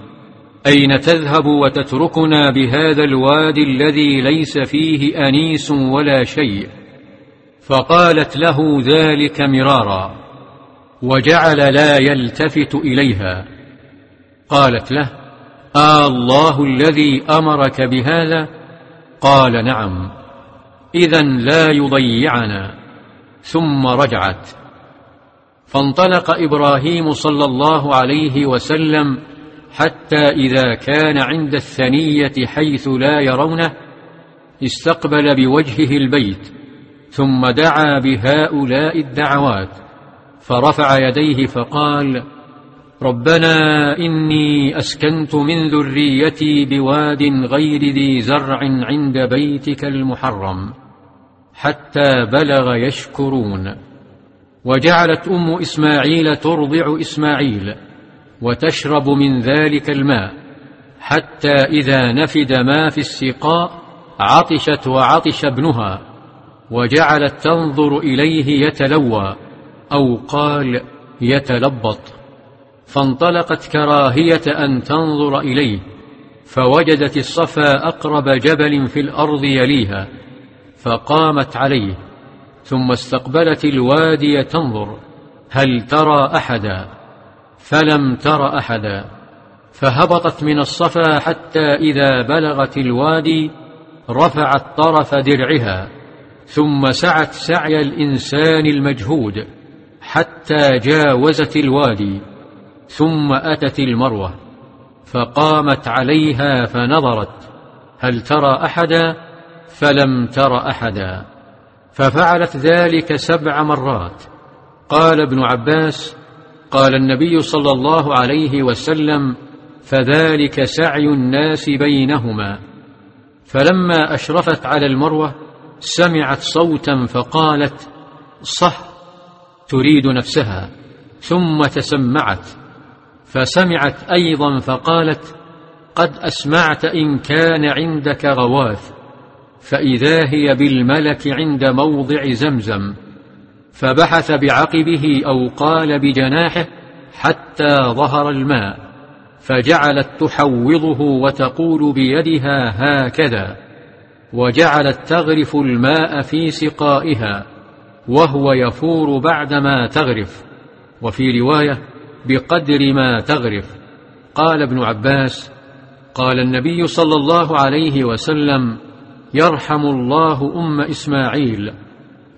أين تذهب وتتركنا بهذا الوادي الذي ليس فيه أنيس ولا شيء؟ فقالت له ذلك مرارا وجعل لا يلتفت إليها قالت له آه الله الذي أمرك بهذا؟ قال نعم. إذا لا يضيعنا. ثم رجعت. فانطلق إبراهيم صلى الله عليه وسلم حتى إذا كان عند الثنية حيث لا يرونه استقبل بوجهه البيت ثم دعا بهؤلاء الدعوات فرفع يديه فقال ربنا إني أسكنت من ذريتي بواد غير ذي زرع عند بيتك المحرم حتى بلغ يشكرون. وجعلت أم إسماعيل ترضع إسماعيل وتشرب من ذلك الماء حتى إذا نفد ما في السقاء عطشت وعطش ابنها وجعلت تنظر إليه يتلوى أو قال يتلبط. فانطلقت كراهية أن تنظر إليه فوجدت الصفا أقرب جبل في الأرض يليها فقامت عليه ثم استقبلت الوادي تنظر هل ترى أحدا؟ فلم تر أحدا فهبطت من الصفا حتى إذا بلغت الوادي رفعت طرف درعها ثم سعت سعي الإنسان المجهود حتى جاوزت الوادي. ثم أتت المروة فقامت عليها فنظرت هل ترى أحدا؟ فلم تر أحدا. ففعلت ذلك سبع مرات. قال ابن عباس قال النبي صلى الله عليه وسلم فذلك سعي الناس بينهما. فلما أشرفت على المروة سمعت صوتا فقالت صح تريد نفسها. ثم تسمعت. فسمعت أيضا فقالت قد أسمعت إن كان عندك غواث فإذا هي بالملك عند موضع زمزم. فبحث بعقبه أو قال بجناحه حتى ظهر الماء فجعلت تحوضه وتقول بيدها هكذا وجعلت تغرف الماء في سقائها وهو يفور بعدما تغرف. وفي رواية بقدر ما تغرف. قال ابن عباس قال النبي صلى الله عليه وسلم يرحم الله أم إسماعيل.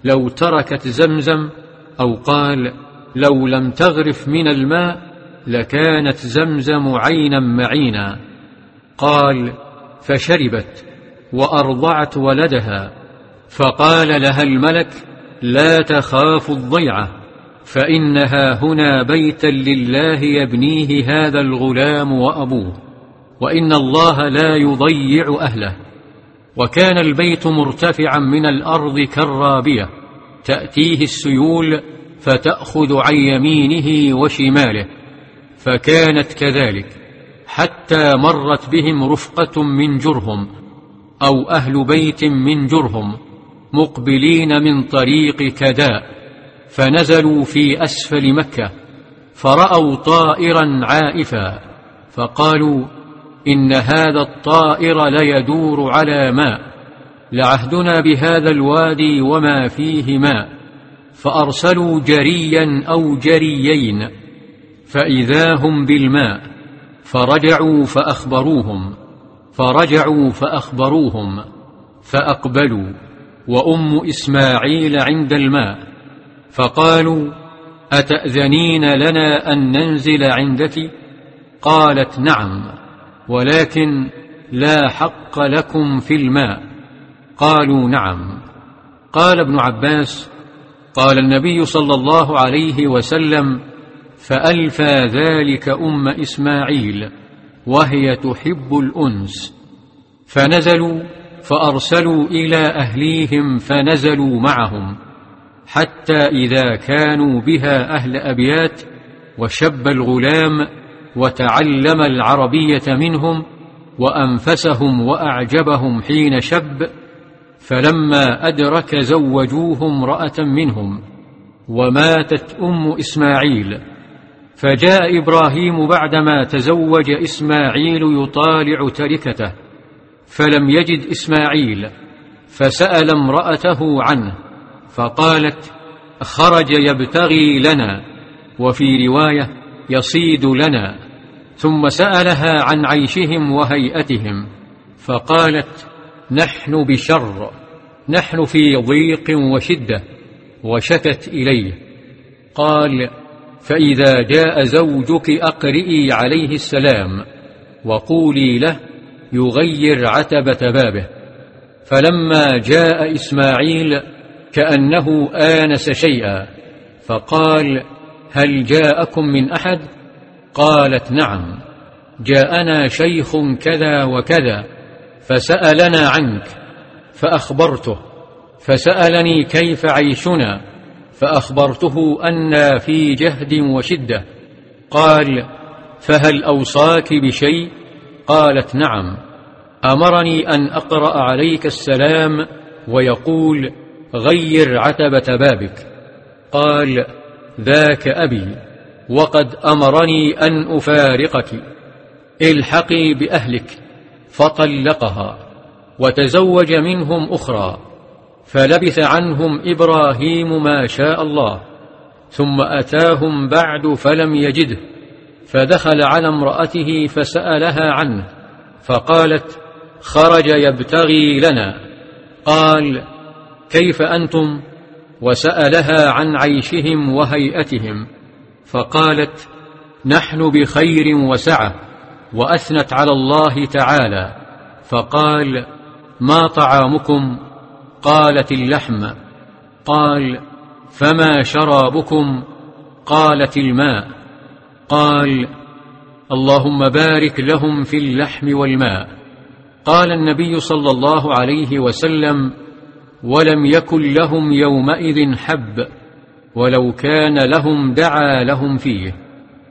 لو تركت زمزم أو قال لو لم تغرف من الماء لكانت زمزم عينا معينا. قال فشربت وأرضعت ولدها فقال لها الملك لا تخاف الضيعة. فإنها هنا بيتا لله يبنيه هذا الغلام وأبوه وإن الله لا يضيع أهله. وكان البيت مرتفعا من الأرض كالرابية تأتيه السيول فتأخذ عن يمينه وشماله. فكانت كذلك حتى مرت بهم رفقة من جرهم أو أهل بيت من جرهم مقبلين من طريق كداء. فنزلوا في أسفل مكة فرأوا طائرا عائفا فقالوا إن هذا الطائر ليدور على ماء لعهدنا بهذا الوادي وما فيه ماء فأرسلوا جريا أو جريين فإذا هم بالماء فرجعوا فأخبروهم فرجعوا فأخبروهم فأقبلوا وأم إسماعيل عند الماء. فقالوا أتأذنين لنا أن ننزل عندك؟ قالت نعم ولكن لا حق لكم في الماء. قالوا نعم. قال ابن عباس قال النبي صلى الله عليه وسلم فألفى ذلك أم إسماعيل وهي تحب الأنس. فنزلوا فأرسلوا إلى أهليهم فنزلوا معهم. حتى إذا كانوا بها أهل أبيات وشب الغلام وتعلم العربية منهم وأنفسهم وأعجبهم حين شب فلما أدرك زوجوه امرأة منهم وماتت أم إسماعيل. فجاء إبراهيم بعدما تزوج إسماعيل يطالع تركته فلم يجد إسماعيل فسأل امرأته عنه فقالت خرج يبتغي لنا وفي رواية يصيد لنا ثم سألها عن عيشهم وهيئتهم فقالت نحن بشر نحن في ضيق وشدة وشكت إليه. قال فإذا جاء زوجك أقرئي عليه السلام وقولي له يغير عتبة بابه. فلما جاء إسماعيل كأنه آنس شيئا فقال هل جاءكم من أحد؟ قالت نعم جاءنا شيخ كذا وكذا فسألنا عنك فأخبرته فسألني كيف عيشنا فأخبرته أنا في جهد وشدة قال فهل أوصاك بشيء قالت نعم أمرني أن أقرأ عليك السلام ويقول غير عتبة بابك. قال ذاك أبي وقد أمرني أن أفارقك. الحقي بأهلك فطلقها وتزوج منهم أخرى فلبث عنهم إبراهيم ما شاء الله ثم أتاهم بعد فلم يجده فدخل على امرأته فسألها عنه فقالت خرج يبتغي لنا. قال كيف أنتم؟ وسألها عن عيشهم وهيئتهم فقالت نحن بخير وسعة وأثنت على الله تعالى. فقال ما طعامكم؟ قالت اللحم. قال فما شرابكم؟ قالت الماء. قال اللهم بارك لهم في اللحم والماء. قال النبي صلى الله عليه وسلم ولم يكن لهم يومئذ حب ولو كان لهم دعا لهم فيه.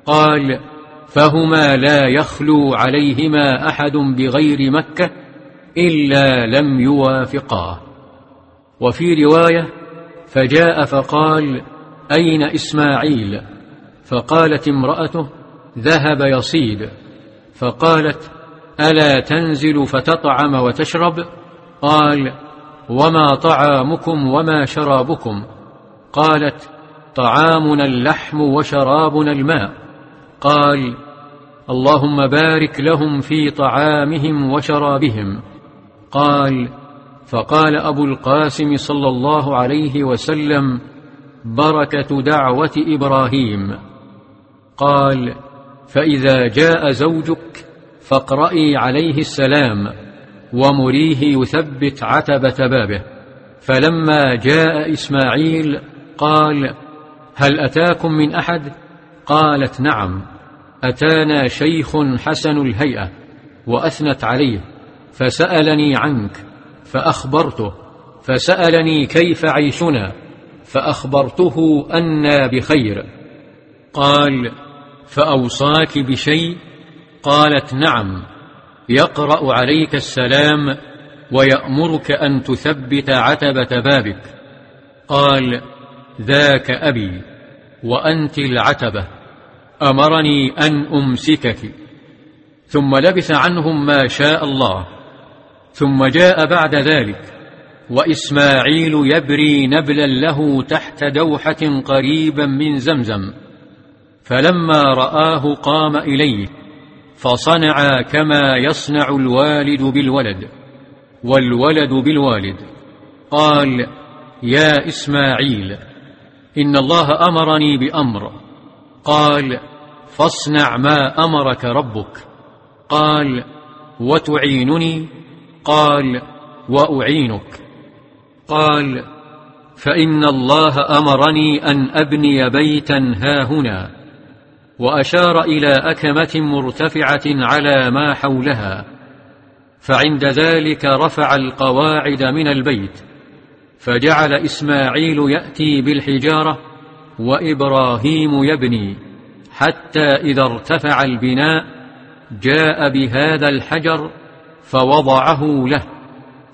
قال فهما لا يخلو عليهما أحد بغير مكة إلا لم يوافقاه وفي رواية فجاء فقال أين إسماعيل؟ فقالت امرأته ذهب يصيد. فقالت ألا تنزل فتطعم وتشرب؟ قال وما طعامكم وما شرابكم قالت طعامنا اللحم وشرابنا الماء قال اللهم بارك لهم في طعامهم وشرابهم قال فقال أبو القاسم صلى الله عليه وسلم بركة دعوة إبراهيم قال فإذا جاء زوجك فاقرئي عليه السلام ومريه يثبت عتبة بابه. فلما جاء إسماعيل قال هل أتاكم من أحد؟ قالت نعم أتانا شيخ حسن الهيئة وأثنت عليه فسألني عنك فأخبرته فسألني كيف عيشنا فأخبرته أنا بخير. قال فأوصاك بشيء؟ قالت نعم يقرأ عليك السلام ويأمرك أن تثبت عتبة بابك. قال ذاك أبي وأنت العتبة أمرني أن أمسكك. ثم لبث عنهم ما شاء الله. ثم جاء بعد ذلك وإسماعيل يبري نبلا له تحت دوحة قريبا من زمزم. فلما رآه قام إليه. فصنع كما يصنع الوالد بالولد والولد بالوالد. قال يا إسماعيل إن الله أمرني بأمر. قال فاصنع ما أمرك ربك. قال وتعينني. قال وأعينك. قال فإن الله أمرني أن أبني بيتا هاهنا وأشار إلى أكمة مرتفعة على ما حولها فعند ذلك رفع القواعد من البيت فجعل إسماعيل يأتي بالحجارة وإبراهيم يبني حتى إذا ارتفع البناء جاء بهذا الحجر فوضعه له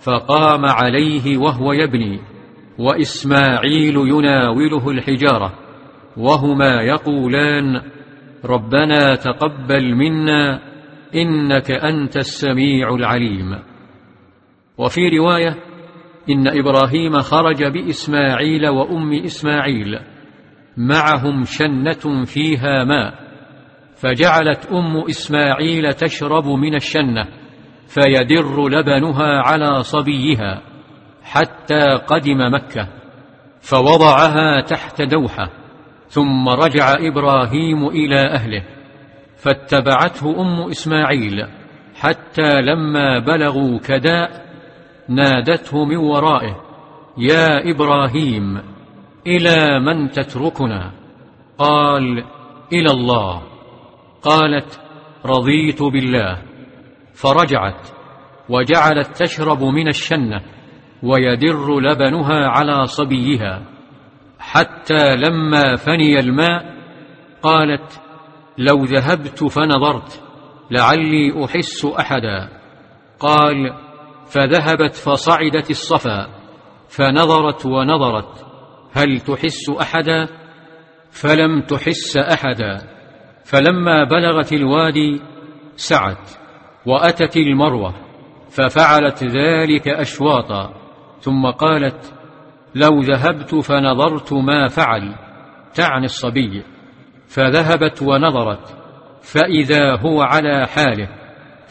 فقام عليه وهو يبني وإسماعيل يناوله الحجارة وهما يقولان ربنا تقبل منا إنك أنت السميع العليم. وفي رواية إن إبراهيم خرج بإسماعيل وأم إسماعيل معهم شنة فيها ماء فجعلت أم إسماعيل تشرب من الشنة فيدر لبنها على صبيها حتى قدم مكة فوضعها تحت دوحة ثم رجع إبراهيم إلى أهله فاتبعته أم إسماعيل حتى لما بلغوا كداء نادته من ورائه يا إبراهيم إلى من تتركنا؟ قال إلى الله. قالت رضيت بالله. فرجعت وجعلت تشرب من الشنة ويدر لبنها على صبيها. حتى لما فني الماء قالت لو ذهبت فنظرت لعلي أحس أحدا. قال فذهبت فصعدت الصفا فنظرت ونظرت هل تحس أحدا؟ فلم تحس أحدا. فلما بلغت الوادي سعت وأتت المروة ففعلت ذلك أشواطا. ثم قالت لو ذهبت فنظرت ما فعل تعني الصبي. فذهبت ونظرت فإذا هو على حاله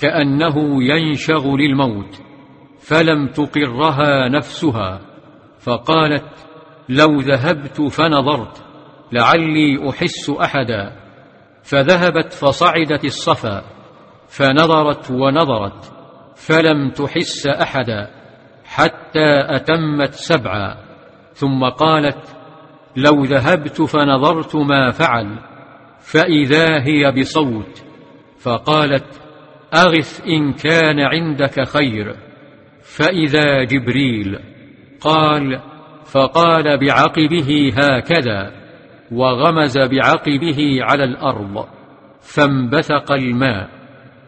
كأنه ينشغ للموت فلم تقرها نفسها. فقالت لو ذهبت فنظرت لعلي أحس أحدا. فذهبت فصعدت الصفا فنظرت ونظرت فلم تحس أحدا حتى أتمت سبعا. ثم قالت لو ذهبت فنظرت ما فعل فإذا هي بصوت. فقالت أغث إن كان عندك خير فإذا جبريل. قال فقال بعقبه هكذا وغمز بعقبه على الأرض فانبثق الماء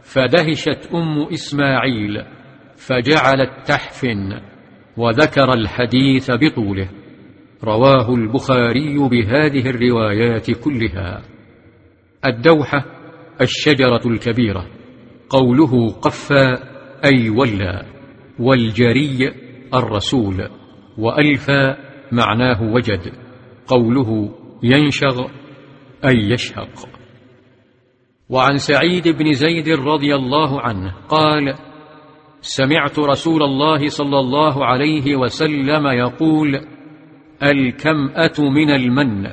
فدهشت أم إسماعيل فجعلت تحفن. وذكر الحديث بطوله. رواه البخاري بهذه الروايات كلها. الدوحة الشجرة الكبيرة. قوله قفى أي ولى والجري الرسول. وألفى معناه وجد. قوله ينشغ أي يشهق. وعن سعيد بن زيد رضي الله عنه قال سمعت رسول الله صلى الله عليه وسلم يقول الكمأة من المن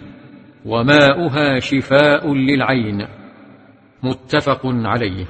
وماؤها شفاء للعين. متفق عليه.